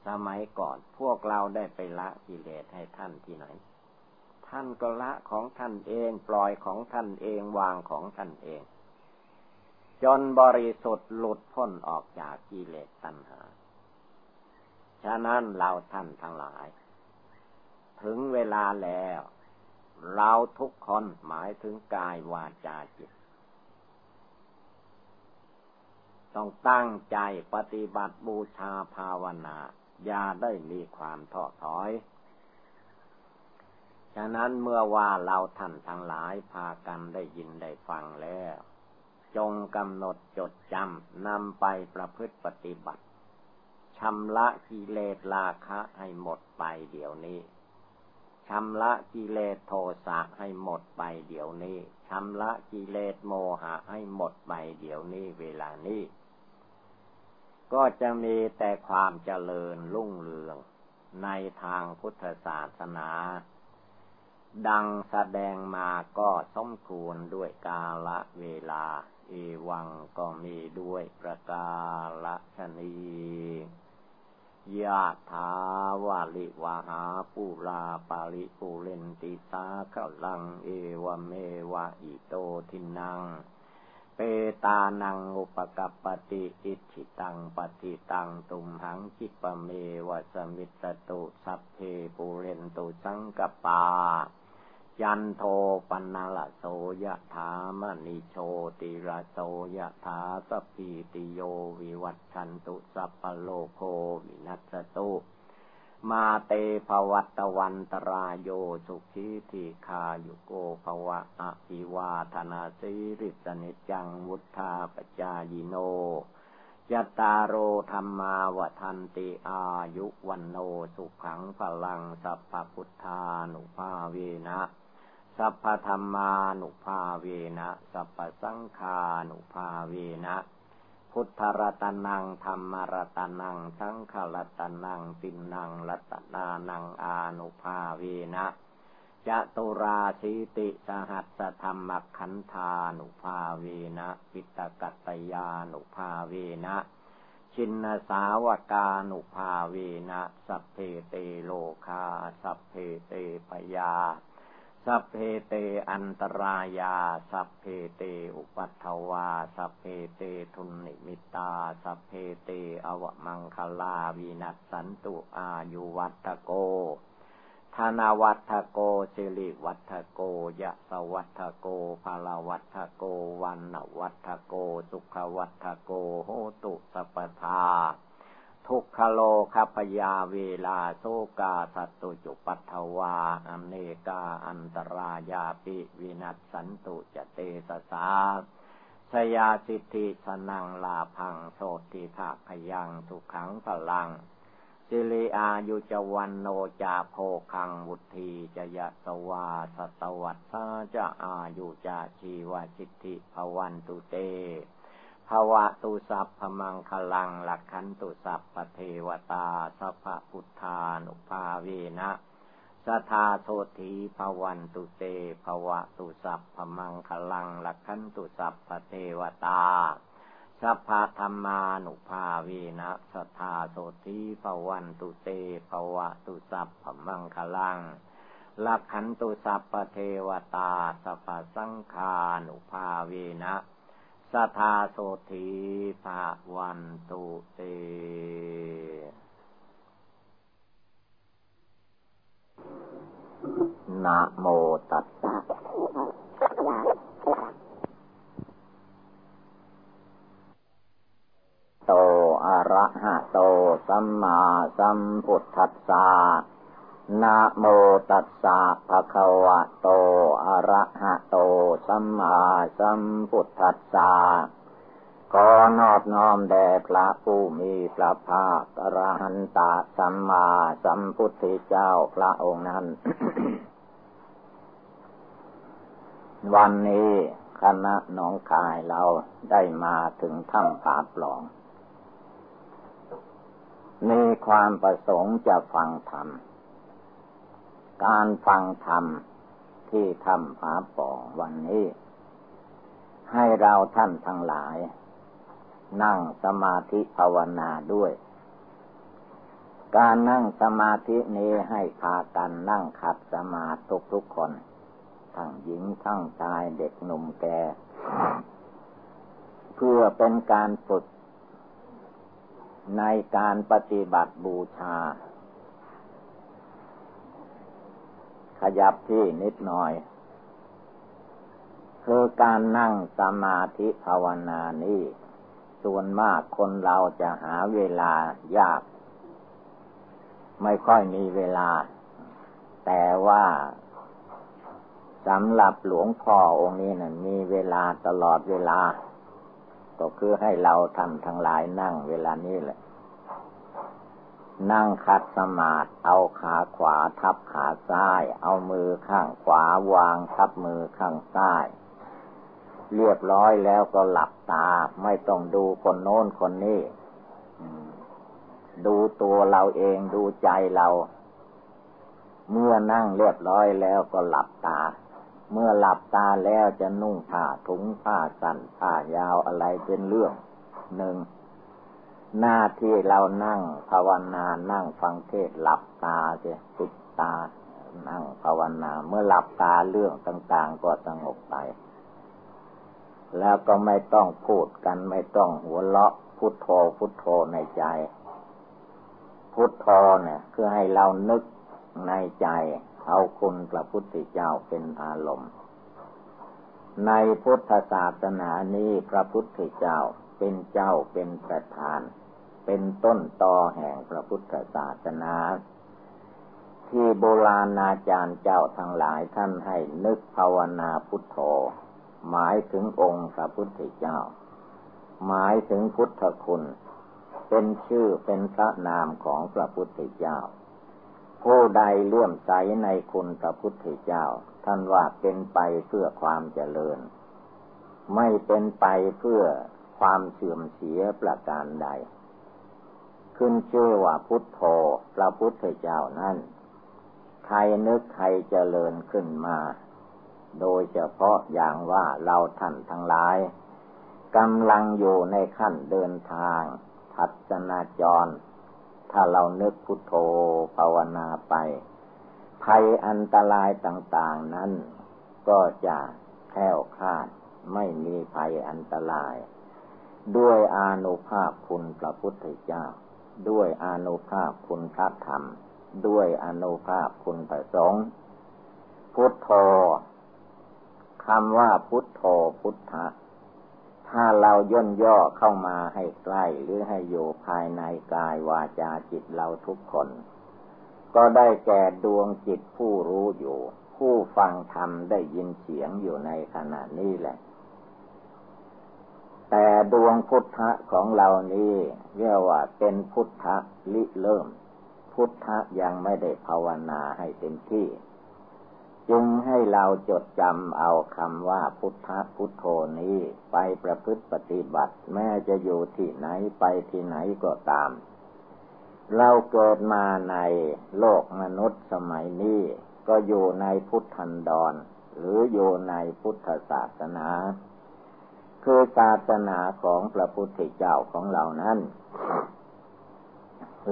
สมัยก่อนพวกเราได้ไปละกิเลสให้ท่านที่ไหน ท่านก็ละของท่านเองปล่อยของท่านเองวางของท่านเอง จนบริสุทธิ์หลุดพ้นออกจากกิเลสตัณหา ฉะนั้นเราท่านทั้งหลาย ถึงเวลาแล้ว เราทุกคนหมายถึงกายวาจาจิต ต้องตั้งใจปฏิบัติบูชาภาวนา อย่าได้มีความท้อถอยฉะนั้นเมื่อว่าเราท่านทั้งหลายพากันได้ยินได้ฟังแล้ว จงกำหนดจดจำนำไปประพฤติปฏิบัติชำระกิเลสราคะให้หมดไปเดี๋ยวนี้ชำระกิเลสโทสะให้หมดไปเดี๋ยวนี้ชำระกิเลสโมหะให้หมดไปเดี๋ยวนี้เวลานี้ ก็จะมีแต่ความเจริญรุ่งเรืองในทางพุทธศาสนา ดังแสดงมาก็สมควรด้วยกาละเวลา เอวังก็มีด้วยประกาศนียะถาวาลิวาหาปุราปาริปุเรนติสาขลังเอวเมวะอิโตทินัง เปตานังอุปกัปปติอิชิตังปฏิตังตุมหังคิปเมวะสมิตตุสัพเพปุเรนตุสังกปา ยันโทปันนละโสยะถามณิโชติระโสยะถาสปีติโยวิวัตชันตุสัพพโลโควินัสตุมาเตภวัตวันตรายโยสุขีทีคายุโกภวะอภิวาธนาสิริสนิจังวุธาปจายโนยตาโรธรรมาวทันติอายุวันโนสุขังพลังสัพพพุทธานุภาเวนะ สัพพธรรมานุภาเวนะสัพพสังฆานุภาเวนะพุทธรัตนังธรรมรัตนังสังฆรัตนังปินนังรัตนานังอานุภาเวนะจะตุราสีติสหัสธรรมขันธานุภาเวนะปิตกัตยานุภาเวนะชินะสาวะกานุภาเวนะสัพเพเตโรคาสัพเพเต ภะยา สัพเพเตอันตะรายา สัพเพเตอุปัททะวา สัพเพเตทุนนิมิตตา สัพเพเต อะวะมังคะลาวินัสสันตุอายุวัฑฒะโก ธะนะวัฑฒะโกสิริวัฑฒะโกยะสะวัฑฒะโกภาลวัตโกวันวัตโก สุขวัตโกโหตุสัพทา ทุกขโลคปยาเวลาโซกาสัตตุจุปัทวาอเนกาอันตรายาปิวินัสสันตุจเตสสาสยาสิทธิสนังลาพังโสติภาคยังสุขังพลัง สิริอายุจวันโนจาโพคังบุตรีจยะสวาสตวัตสาจะอายุจาชีวจิตติภวันตุเต วะตุสัพพมังคลังหลักขันตุสัพพเทวตาสัพพพุทธานุภาเวนะสทาโทธีภวันตุเตภวะตุสัพพมังคลังหลักขันตุสัพพเทวตาสัพพธรรมานุภาเวนะสทาโสตีภวันตุเตภวะตุสัพพมังคลังลักขันตุสัพพเทวตาสัพพสังฆานุภาเวนะ สทาโสตีภวันตุเตนะโมตัสสะโตอะระหะโตสัมมาสัมพุทธัสสะ นะโมตัสสะภะคะวะโต อะระหะโต สัมมาสัมพุทธัสสะขอนอบน้อมแด่พระผู้มีพระภาคอรหันตสัมมาสัมพุทธเจ้าพระองค์นั้น วันนี้คณะน้องกายเราได้มาถึงถ้ำผาปล่อง มีความประสงค์จะฟังธรรม การฟังธรรมที่ทำผาป่องวันนี้ ให้เราท่านทั้งหลาย นั่งสมาธิภาวนาด้วย การนั่งสมาธินี้ให้พากันนั่งขัดสมาธิทุกคน ทั้งหญิงทั้งชายเด็กหนุ่มแก่เพื่อเป็นการฝึกในการปฏิบัติบูชา ขยับที่นิดหน่อย คือการนั่งสมาธิภาวนานี้ ส่วนมากคนเราจะหาเวลายาก ไม่ค่อยมีเวลา แต่ว่าสำหรับหลวงพ่อองค์นี้นะ่ะมีเวลาตลอดเวลา ก็คือให้เราทำทั้งหลายนั่งเวลานี้แหละ นั่งขัดสมาธิเอาขาขวาทับขาซ้าย เอามือข้างขวาวางทับมือข้างซ้าย เรียบร้อยแล้วก็หลับตา ไม่ต้องดูคนโน้นคนนี้ดูตัวเราเองดูใจเรา เมื่อนั่งเรียบร้อยแล้วก็หลับตา เมื่อหลับตาแล้วจะนุ่งผ้าถุงผ้าสั้นผ้ายาวอะไรเป็นเรื่องหนึ่ง หน้าที่เรานั่งภาวนานั่งฟังเทศหลับตาจะปิดตา นั่งภาวนา เมื่อหลับตาเรื่องต่าง ๆ ก็สงบไป แล้วก็ไม่ต้องพูดกันไม่ต้องหัวเราะพุทโธพุทโธในใจ พุทโธเนี่ย คือให้เรานึกในใจ เอาคุณพระพุทธเจ้าเป็นอารมณ์ ในพุทธศาสนานี้พระพุทธเจ้าเป็นเจ้าเป็นประธาน เป็นต้นตอแห่งพระพุทธศาสนา ที่โบราณอาจารย์เจ้าทั้งหลายท่านให้นึกภาวนาพุทโธ หมายถึงองค์พระพุทธเจ้า หมายถึงพุทธคุณ เป็นชื่อเป็นพระนามของพระพุทธเจ้า ผู้ใดเลื่อมใสในคุณพระพุทธเจ้า ท่านว่าเป็นไปเพื่อความเจริญ ไม่เป็นไปเพื่อความเสื่อมเสียประการใด ขึ้นชื่อว่าพุทโธพระพุทธเจ้านั้นใครนึกใครเจริญขึ้นมา โดยเฉพาะอย่างว่าเราท่านทั้งหลายกำลังอยู่ในขั้นเดินทาง ทัศนาจร ถ้าเรานึกพุทโธภาวนาไป ภัยอันตรายต่างๆนั้น ก็จะแค่วคลาดไม่มีภัยอันตราย ด้วยอานุภาพคุณพระพุทธเจ้า ด้วยอนุภาพคุณพระธรรม ด้วยอนุภาพคุณพระสงฆ์พุทโธคำว่าพุทโธพุทธะถ้าเราย่นย่อเข้ามาให้ใกล้หรือให้อยู่ภายในกายวาจาจิตเราทุกคน ก็ได้แก่ดวงจิตผู้รู้อยู่ ผู้ฟังธรรมได้ยินเสียงอยู่ในขณะนี้แหละ แต่ดวงพุทธะของเรานี้เรียกว่าเป็นพุทธะลิเริ่ม พุทธะยังไม่ได้ภาวนาให้เต็มที่ จึงให้เราจดจำเอาคำว่าพุทธะพุทโธนี้ไปประพฤติปฏิบัติ แม้จะอยู่ที่ไหนไปที่ไหนก็ตาม เราเกิดมาในโลกมนุษย์สมัยนี้ ก็อยู่ในพุทธันดร หรืออยู่ในพุทธศาสนา คือศาสนาของพระพุทธเจ้าของเรานั้น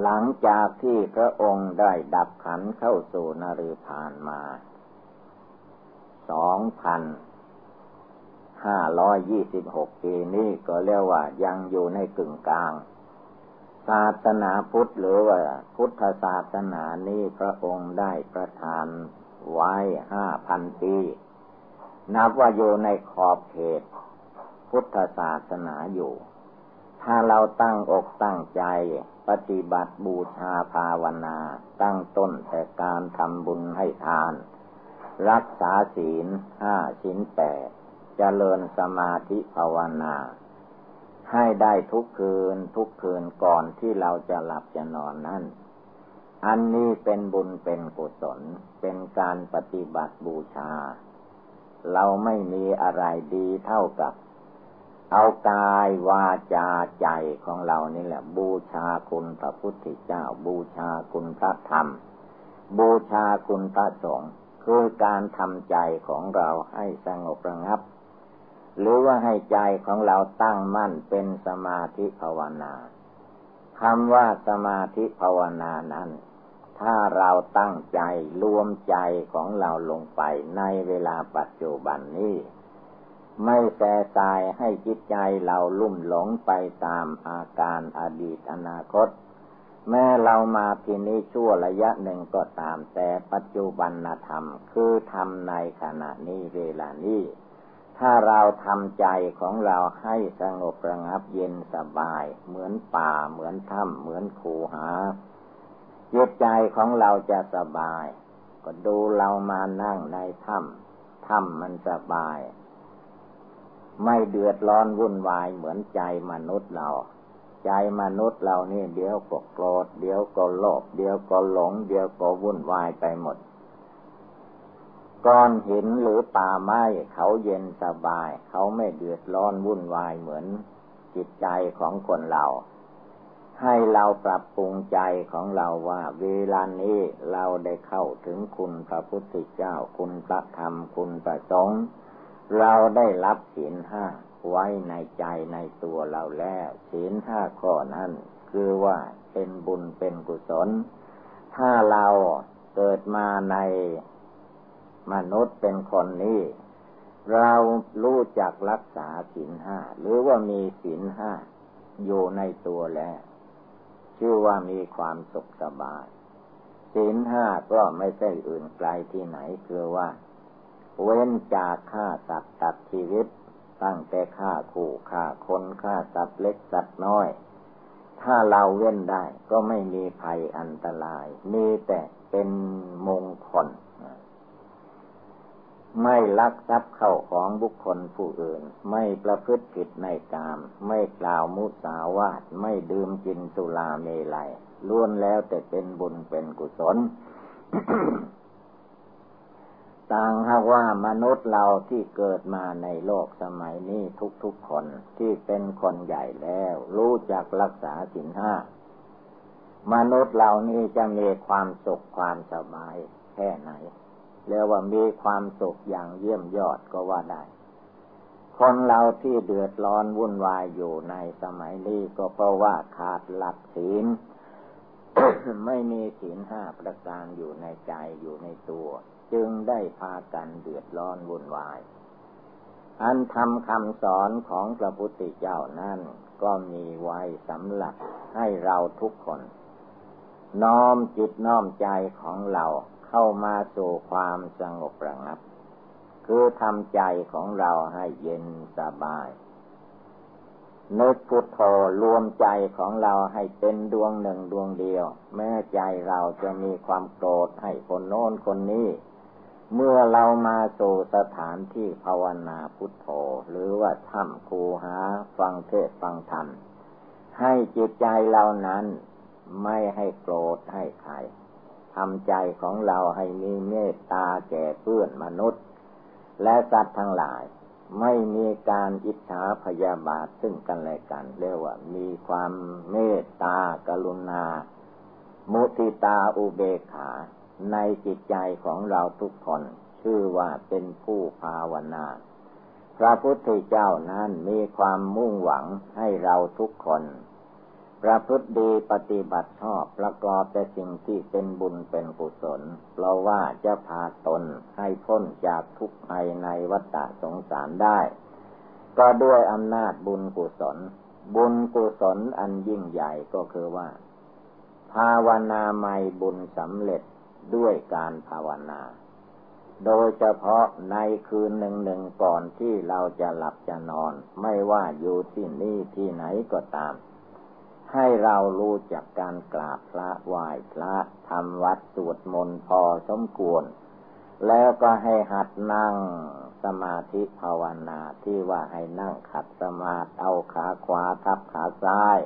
หลังจากที่พระองค์ได้ดับขันเข้าสู่นริพานมาสองพันห้าร้อยยี่สิบหกปีนี้ก็เรียกว่ายังอยู่ในกึ่งกลาง ศาสนาพุทธหรือว่า พุทธศาสนานี้พระองค์ได้ประทานไว้ห้าพันปี นับว่าอยู่ในขอบเขต พุทธศาสนาอยู่ ถ้าเราตั้งอกตั้งใจ ปฏิบัติบูชาภาวนา ตั้งต้นแต่การทำบุญให้ทาน รักษาศีลห้าชิ้นแปดเจริญสมาธิภาวนา ให้ได้ทุกคืนทุกคืนก่อนที่เราจะหลับจะนอนนั่นอันนี้เป็นบุญเป็นกุศล เป็นการปฏิบัติบูชา เราไม่มีอะไรดีเท่ากับ เอากายวาจาใจของเรานี่แหละ บูชาคุณพระพุทธเจ้า บูชาคุณพระธรรม บูชาคุณพระสงฆ์คือการทำใจของเราให้สงบระงับ หรือว่าให้ใจของเราตั้งมั่นเป็นสมาธิภาวนาคำว่าสมาธิภาวนานั้น ถ้าเราตั้งใจรวมใจของเราลงไปในเวลาปัจจุบันนี้ ไม่แสสายให้จิตใจเราลุ่มหลงไปตามอาการอดีตอนาคต แม้เรามาที่นี้ชั่วระยะหนึ่งก็ตามแต่ปัจจุบันธรรม คือทำในขณะนี้เวลานี้ ถ้าเราทำใจของเราให้สงบระงับเย็นสบาย เหมือนป่าเหมือนถ้ำเหมือนคูหาจิตใจของเราจะสบาย ก็ดูเรามานั่งในถ้ำถ้ำมันสบาย ไม่เดือดร้อนวุ่นวายเหมือนใจมนุษย์เรา ใจมนุษย์เรานี่เดี๋ยวก็โกรธเดี๋ยวก็โลภเดี๋ยวก็หลง เดี๋ยวก็วุ่นวายไปหมดก้อนหินหรือป่าไม้เขาเย็นสบาย เขาไม่เดือดร้อนวุ่นวายเหมือนจิตใจของคนเรา ให้เราปรับปรุงใจของเราว่าเวลานี้เราได้เข้าถึงคุณพระพุทธเจ้าคุณพระธรรมคุณพระสงฆ์ เราได้รับศีลห้าไว้ในใจในตัวเราแล้วศีลห้าข้อนั้น คือว่าเป็นบุญเป็นกุศล ถ้าเราเกิดมาในมนุษย์เป็นคนนี้ เรารู้จักรักษาศีลห้าหรือว่ามีศีลห้าอยู่ในตัวแล้ว ชื่อว่ามีความสุขสบายศีลห้าก็ไม่ใช่อื่นไกลที่ไหนคือว่า เว้นจากฆ่าสัตว์ตัดชีวิต ตั้งแต่ฆ่าขู่ฆ่าคนฆ่าสัตว์เล็กสัตว์น้อย ถ้าเราเว้นได้ก็ไม่มีภัยอันตราย มีแต่เป็นมงคลไม่ลักทรัพย์เข้าของบุคคลผู้อื่น ไม่ประพฤติผิดในกาม ไม่กล่าวมุสาวาทไม่ดื่มกินสุราเมลัยล้วนแล้วแต่เป็นบุญเป็นกุศล ต่างหากว่ามนุษย์เราที่เกิดมาในโลกสมัยนี้ทุกๆคนที่เป็นคนใหญ่แล้ว รู้จักรักษาสินห้ามนุษย์เหล่านี้จะมีความสุขความสบายแค่ไหนเรียกว่ามีความสุขอย่างเยี่ยมยอดก็ว่าได้ คนเราที่เดือดร้อนวุ่นวายอยู่ในสมัยนี้ก็เพราะว่าขาดหลักศีลไม่มีศีลห้าประการอยู่ในใจอยู่ในตัว จึงได้พากันเดือดร้อนวุ่นวาย อันทำคำสอนของพระพุทธเจ้านั่นก็มีไว้สำหรับให้เราทุกคน น้อมจิตน้อมใจของเราเข้ามาสู่ความสงบระงับ คือทำใจของเราให้เย็นสบายนึกพุทโธรวมใจของเราให้เป็นดวงหนึ่งดวงเดียว แม้ใจเราจะมีความโกรธให้คนโน้นคนนี้ เมื่อเรามาสู่สถานที่ภาวนาพุทโธหรือว่าถ้ำคูหาฟังเทศฟังธรรม ให้จิตใจเรานั้นไม่ให้โกรธให้ใครทำใจของเราให้มีเมตตาแก่เพื่อนมนุษย์ และสัตว์ทั้งหลาย ไม่มีการอิจฉาพยาบาทซึ่งกันและกันเรียกว่า มีความเมตตากรุณา มุติตาอุเบกขา ในจิตใจของเราทุกคนชื่อว่าเป็นผู้ภาวนา พระพุทธเจ้านั้นมีความมุ่งหวังให้เราทุกคนประพฤติดีปฏิบัติชอบประกอบแต่สิ่งที่เป็นบุญเป็นกุศลเพราะว่าจะพาตนให้พ้นจากทุกภัยในวัฏสงสารได้ ก็ด้วยอำนาจบุญกุศล บุญกุศลอันยิ่งใหญ่ก็คือว่า ภาวนาไม่บุญสำเร็จ ด้วยการภาวนา โดยเฉพาะในคืนหนึ่งหนึ่งก่อนที่เราจะหลับจะนอน ไม่ว่าอยู่ที่นี่ที่ไหนก็ตาม ให้เรารู้จักการกราบพระไหว้พระทำวัดสวดมนต์พอสมควร แล้วก็ให้หัดนั่งสมาธิภาวนาที่ว่าให้นั่งขัดสมาธิเอาขาขวาทับขาซ้าย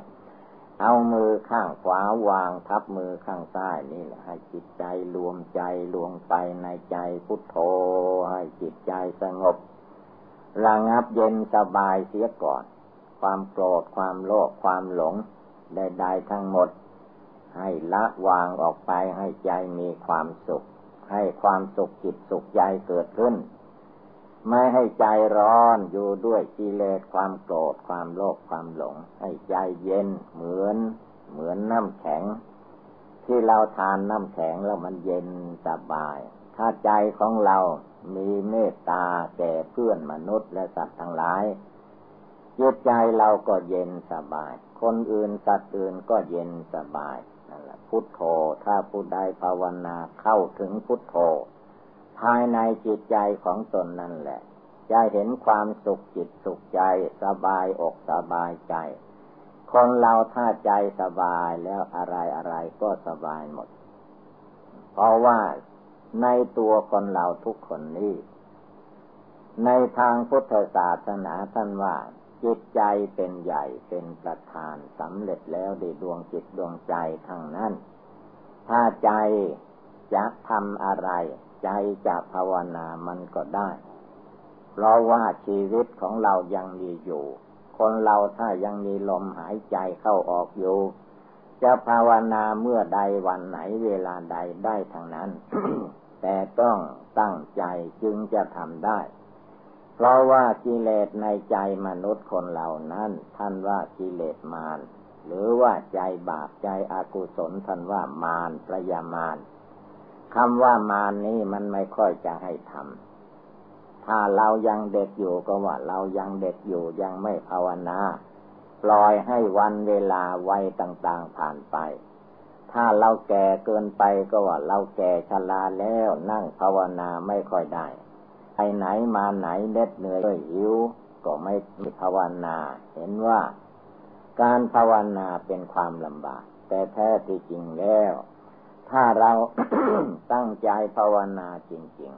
เอามือข้างขวาวางทับมือข้างซ้ายนี่แหละให้จิตใจรวมใจรวมไปในใจพุทโธให้จิตใจสงบ ระงับเย็นสบายเสียก่อน ความโกรธความโลภความหลงใดๆทั้งหมด ให้ละวางออกไปให้ใจมีความสุข ให้ความสุขจิตสุขใจเกิดขึ้น ไม่ให้ใจร้อนอยู่ด้วยกิเลสความโกรธความโลภความหลง ให้ใจเย็นเหมือน เหมือนน้ำแข็ง ที่เราทานน้ำแข็งแล้วมันเย็นสบาย ถ้าใจของเรามีเมตตาแก่เพื่อนมนุษย์และสัตว์ทั้งหลายจิตใจเราก็เย็นสบาย คนอื่นสัตว์อื่นก็เย็นสบายนั่นแหละพุทโธ ถ้าผู้ใดภาวนาเข้าถึงพุทโธ ภายในจิตใจของตนนั่นแหละ จะเห็นความสุขจิตสุขใจสบายอกสบายใจ คนเราถ้าใจสบายแล้วอะไรอะไรก็สบายหมด เพราะว่าในตัวคนเราทุกคนนี้ ในทางพุทธศาสนาท่านว่า จิตใจเป็นใหญ่เป็นประธานสำเร็จแล้วในดวงจิตดวงใจทั้งนั้น ถ้าใจจะทำอะไร ใจจะภาวนามันก็ได้ เพราะว่าชีวิตของเรายังมีอยู่ คนเราถ้ายังมีลมหายใจเข้าออกอยู่ จะภาวนาเมื่อใดวันไหนเวลาใดได้ทั้งนั้น แต่ต้องตั้งใจจึงจะทำได้ เพราะว่ากิเลสในใจมนุษย์คนเหล่านั้น ท่านว่ากิเลสมารหรือว่าใจบาปใจอากุศลท่านว่ามารประยามาร คำว่ามานี้มันไม่ค่อยจะให้ทำถ้าเรายังเด็กอยู่ก็ว่าเรายังเด็กอยู่ยังไม่ภาวนา ปล่อยให้วันเวลาวัยต่าง ๆผ่านไป ถ้าเราแก่เกินไปก็ว่าเราแก่ชราแล้วนั่งภาวนาไม่ค่อยได้ไปไหนมาไหนเด็ดเหนื่อยด้วยหิวก็ไม่มีภาวนา เห็นว่าการภาวนาเป็นความลำบาก แต่แท้ที่จริงแล้ว ถ้าเราตั้งใจภาวนาจริง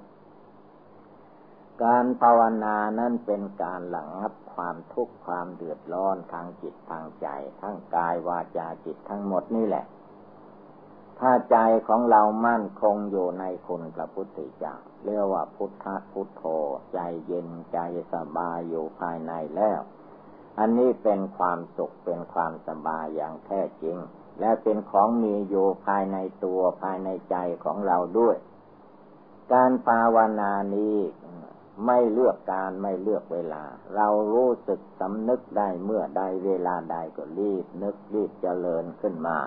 ๆ การภาวนานั้นเป็นการหลังงับความทุกข์ความเดือดร้อนทางจิตทางใจ ทั้งกายวาจาจิตทั้งหมดนี่แหละ ถ้าใจของเรามั่นคงอยู่ในคุณพระพุทธเจ้าเรียกว่าพุทธพุทโธใจเย็นใจสบายอยู่ภายในแล้ว อันนี้เป็นความสุขเป็นความสบายอย่างแท้จริง และเป็นของมีอยู่ภายในตัวภายในใจของเราด้วย การภาวนานี้ไม่เลือกการไม่เลือกเวลา เรารู้สึกสำนึกได้เมื่อใดเวลาใดก็รีบนึกรีบเจริญขึ้นมา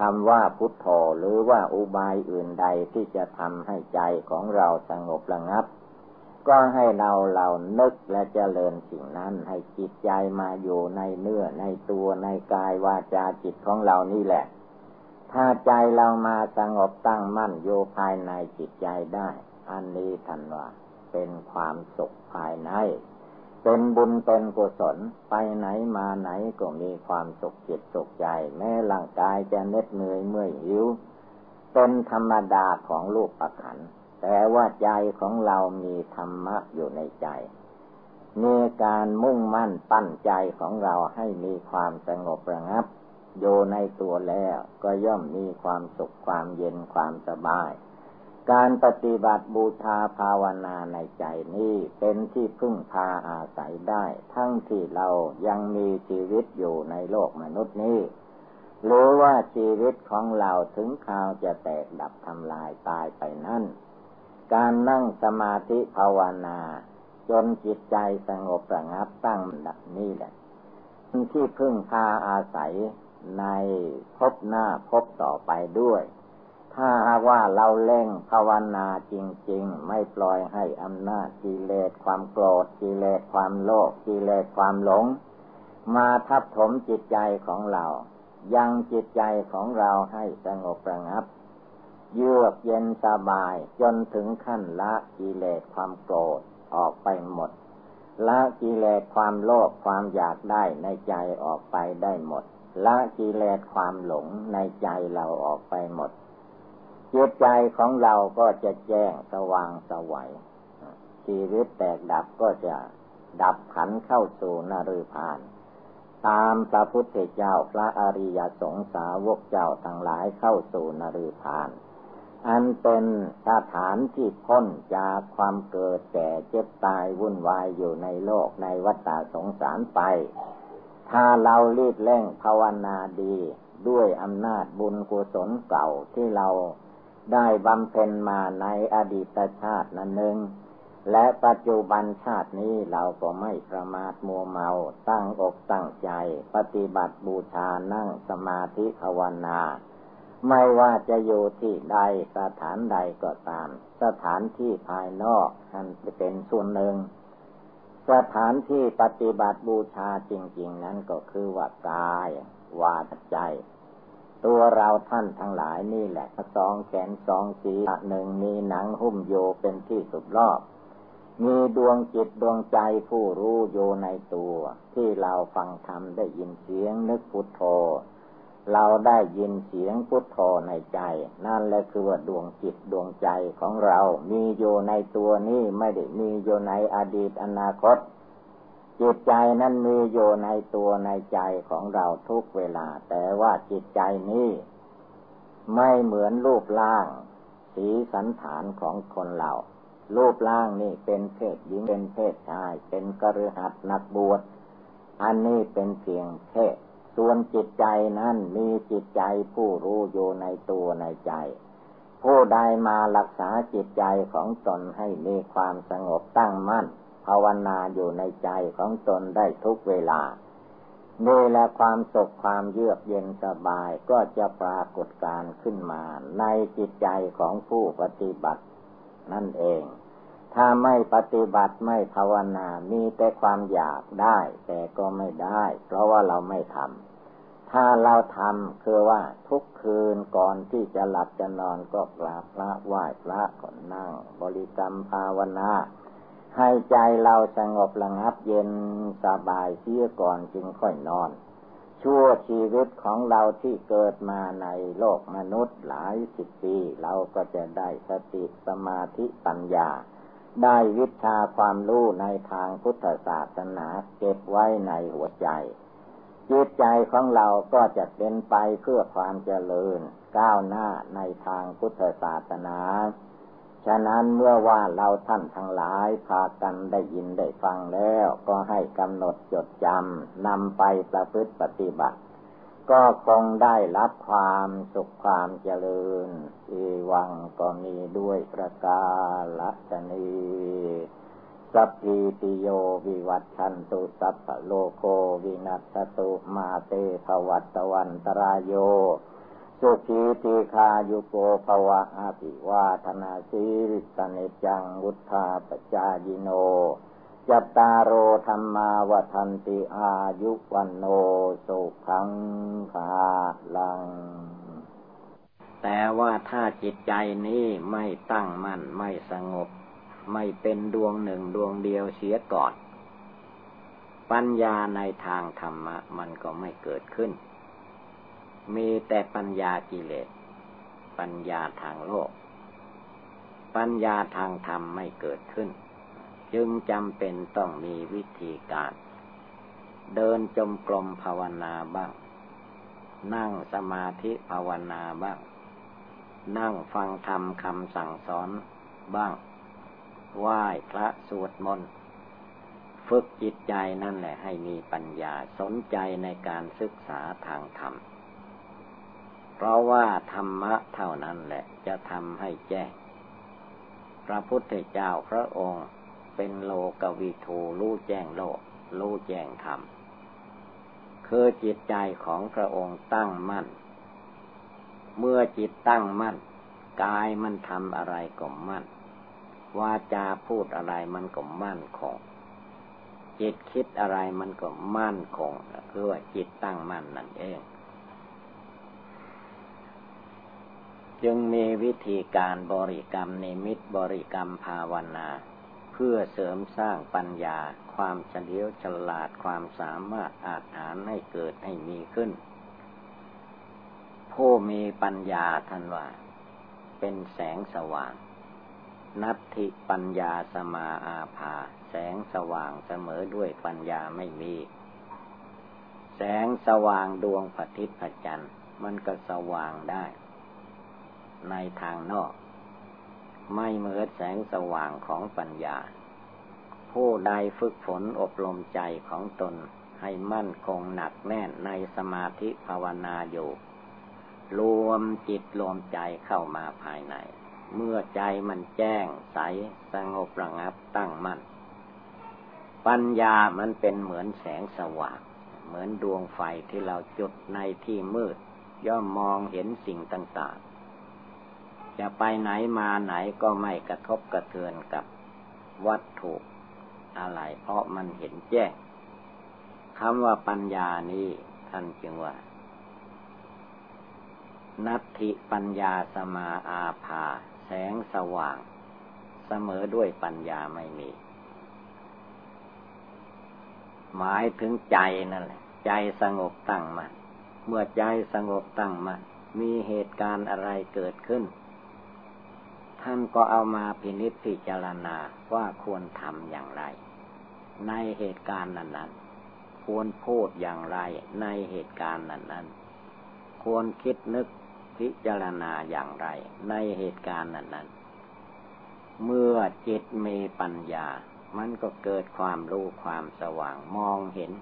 คำว่าพุทโธหรือว่าอุบายอื่นใดที่จะทำให้ใจของเราสงบระงับ ก็ให้เราเรานึกและเจริญสิ่งนั้น ให้จิตใจมาอยู่ในเนื้อในตัวในกายวาจาจิตของเรานี่แหละ ถ้าใจเรามาสงบตั้งมั่นอยู่ภายในจิตใจได้ อันนี้ทันว่าเป็นความสุขภายใน เป็นบุญเป็นกุศลไปไหนมาไหนก็มีความสุขจิตสุขใจ แม้ร่างกายจะเน็ดเหนื่อยเมื่อยหิวเป็นธรรมดาของลูกประขัน แต่ว่าใจของเรามีธรรมะอยู่ในใจมีการมุ่งมั่นปั้นใจของเราให้มีความสงบระงับโยในตัวแล้วก็ย่อมมีความสุขความเย็นความสบาย การปฏิบัติบูชาภาวนาในใจนี้เป็นที่พึ่งพาอาศัยได้ ทั้งที่เรายังมีชีวิตอยู่ในโลกมนุษย์นี้หรือว่าชีวิตของเราถึงคราวจะแตกดับทำลายตายไปนั่น การนั่งสมาธิภาวนา จนจิตใจสงบระงับตั้งดับนี้แหละที่พึ่งพาอาศัยในพบหน้าพบต่อไปด้วย ถ้าหากว่าเราเล่งภาวนาจริง ๆ ไม่ปล่อยให้อำนาจกิเลสความโกรธกิเลสความโลภกิเลสความหลง มาทับถมจิตใจของเรา ยังจิตใจของเราให้สงบระงับ เยือกเย็นสบายจนถึงขั้นละกิเลสความโกรธออกไปหมด ละกิเลสความโลภความอยากได้ในใจออกไปได้หมด ละกิเลสความหลงในใจเราออกไปหมดจิตใจของเราก็จะแจ้งสว่างสวัยชีวิตแตกดับก็จะดับขันเข้าสู่นรุพาน ตามพระพุทธเจ้าพระอริยสงสาวกเจ้าทั้งหลายเข้าสู่นรุพาน อันเป็นสถานที่พ้นจากความเกิดแก่เจ็บตายวุ่นวายอยู่ในโลกในวัฏสงสารไป ถ้าเรารีบเร่งภาวนาดีด้วยอำนาจบุญกุศลเก่าที่เราได้บำเพ็ญมาในอดีตชาตินั้นหนึ่งและปัจจุบันชาตินี้เราก็ไม่ประมาทมัวเมาตั้งอกตั้งใจ ปฏิบัติบูชานั่งสมาธิภาวนา ไม่ว่าจะอยู่ที่ใดสถานใดก็ตาม สถานที่ภายนอกนันจะเป็นส่วนหนึ่ง สถานที่ปฏิบัติบูชาจริง ๆ นั้นก็คือว่ากาย วาใจ ตัวเราท่านทั้งหลายนี่แหละสองแขนสองสีหนึ่งมีหนังหุ้มโยเป็นที่สุดรอบ มีดวงจิตดวงใจผู้รู้โยในตัว ที่เราฟังธรรมได้ยินเสียงนึกพุทโธ เราได้ยินเสียงพุทโธในใจ นั่นแหละคือว่าดวงจิตดวงใจของเรา มีอยู่ในตัวนี้ไม่ได้มีอยู่ในอดีตอนาคต จิตใจนั้นมีอยู่ในตัวในใจของเราทุกเวลา แต่ว่าจิตใจนี้ ไม่เหมือนรูปร่าง สีสันฐานของคนเรา รูปร่างนี่เป็นเพศหญิงเป็นเพศชาย เป็นกระหัตนักบวชอันนี้เป็นเพียงเพศ ส่วนจิตใจนั้นมีจิตใจผู้รู้อยู่ในตัวในใจ ผู้ใดมารักษาจิตใจของตนให้มีความสงบตั้งมั่น ภาวนาอยู่ในใจของตนได้ทุกเวลานี่แหละความสุขความเยือกเย็นสบายก็จะปรากฏการขึ้นมาในจิตใจของผู้ปฏิบัติ นั่นเอง ถ้าไม่ปฏิบัติไม่ภาวนามีแต่ความอยากได้ แต่ก็ไม่ได้ เพราะว่าเราไม่ทำ ถ้าเราทำคือว่าทุกคืนก่อนที่จะหลับจะนอนก็กราบพระไหว้พระก่อนนั่ง บริกรรมภาวนาให้ใจเราสงบระงับเย็นสบายเสียก่อนจึงค่อยนอน ชั่วชีวิตของเราที่เกิดมาในโลกมนุษย์หลายสิบปี เราก็จะได้สติสมาธิปัญญา ได้วิชาความรู้ในทางพุทธศาสนาเก็บไว้ในหัวใจ จิตใจของเราก็จะเป็นไปเพื่อความเจริญ ก้าวหน้าในทางพุทธศาสนา ฉะนั้นเมื่อว่าเราท่านทั้งหลายพากันได้ยินได้ฟังแล้ว ก็ให้กำหนดจดจำนำไปประพฤติปฏิบัติ ก็คงได้รับความสุขความเจริญอีวังก็มีด้วยประกาศนี้ สัพพิติโยวิวัตชันตุสัพพโลโควินัสตุมาเตภวัตวันตรายโย สุขีติคายุโกภวะอาภิวาธนาสีริสเนจังวุธาปจายิโนจัตตารโอธรรมาวทันติอายุวันโนสุขังภาลัง แต่ว่าถ้าจิตใจนี้ไม่ตั้งมั่นไม่สงบ ไม่เป็นดวงหนึ่งดวงเดียวเสียก่อน ปัญญาในทางธรรมะมันก็ไม่เกิดขึ้น มีแต่ปัญญากิเลส ปัญญาทางโลก ปัญญาทางธรรมไม่เกิดขึ้น จึงจำเป็นต้องมีวิธีการ เดินจมกลมภาวนาบ้าง นั่งสมาธิภาวนาบ้างนั่งฟังธรรมคำสั่งสอนบ้าง ไหว้พระสวดมนต์ฝึกจิตใจนั่นแหละให้มีปัญญาสนใจในการศึกษาทางธรรม เพราะว่าธรรมะเท่านั้นแหละจะทำให้แจ้ง พระพุทธเจ้าพระองค์เป็นโลกวิทูรู้แจ้งโลก รู้แจ้งธรรม คือจิตใจของพระองค์ตั้งมั่น เมื่อจิตตั้งมั่น กายมันทำอะไรก็มั่น วาจาพูดอะไรมันก็มั่นคง จิตคิดอะไรมันก็มั่นคงคือว่าจิตตั้งมั่นนั่นเอง จึงมีวิธีการบริกรรมนิมิตบริกรรมภาวนา เพื่อเสริมสร้างปัญญา ความเฉลียวฉลาดความสามารถอาจหารให้เกิดให้มีขึ้น ผู้มีปัญญาท่านว่า เป็นแสงสว่าง นัตถิปัญญาสมาอาภา แสงสว่างเสมอด้วยปัญญาไม่มี แสงสว่างดวงพระทิตย์พระจันทร์มันก็สว่างได้ ในทางนอก ไม่เหมือนแสงสว่างของปัญญา ผู้ใดฝึกฝนอบรมใจของตนให้มั่นคงหนักแน่นในสมาธิภาวนาอยู่ รวมจิตรวมใจเข้ามาภายใน เมื่อใจมันแจ้งใสสงบระงับตั้งมั่น ปัญญามันเป็นเหมือนแสงสว่าง เหมือนดวงไฟที่เราจุดในที่มืด ย่อมมองเห็นสิ่งต่างๆ จะไปไหนมาไหนก็ไม่กระทบกระเทือนกับวัตถุอะไร เพราะมันเห็นแจ้งคำว่าปัญญานี้ท่านจึงว่านัตถิปัญญาสมาอาภา แสงสว่าง เสมอด้วยปัญญาไม่มี หมายถึงใจนั่นแหละ ใจสงบตั้งมัน่นเมื่อใจสงบตั้งมัน่นมีเหตุการณ์อะไรเกิดขึ้น ท่านก็เอามาพินิจพิจารณาว่าควรทำอย่างไร ในเหตุการณ์นั้นๆควรพูดอย่างไรในเหตุการณ์นั้น ๆ ควรคิดนึก พิจารณาอย่างไร ในเหตุการณ์นั้น ๆ เมื่อจิตมีปัญญา มันก็เกิดความรู้ความสว่างมองเห็น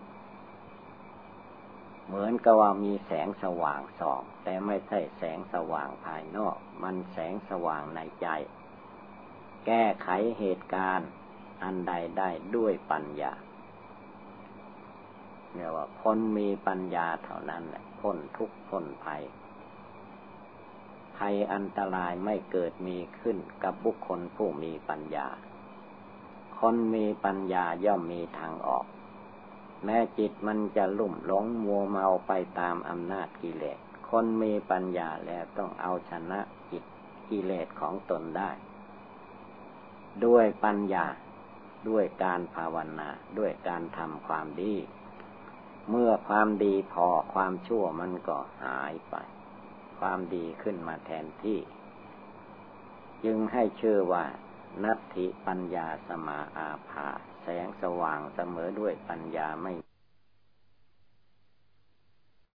เหมือนกับว่ามีแสงสว่างส่อง แต่ไม่ใช่แสงสว่างภายนอก มันแสงสว่างในใจ แก้ไขเหตุการณ์อันใดได้ด้วยปัญญาเนี่ยว่าคนมีปัญญาเท่านั้นแหละพ้นทุกข์พ้นภัย ภัยอันตรายไม่เกิดมีขึ้นกับบุคคลผู้มีปัญญา คนมีปัญญาย่อมมีทางออก แม้จิตมันจะลุ่มหลงมัวเมาไปตามอำนาจกิเลส คนมีปัญญาแล้วต้องเอาชนะจิตกิเลสของตนได้ ด้วยปัญญาด้วยการภาวนาด้วยการทำความดี เมื่อความดีพอความชั่วมันก็หายไป ความดีขึ้นมาแทนที่ จึงให้ชื่อว่า นัตถิปัญญาสมาอาภา แสงสว่างเสมอด้วยปัญญาไม่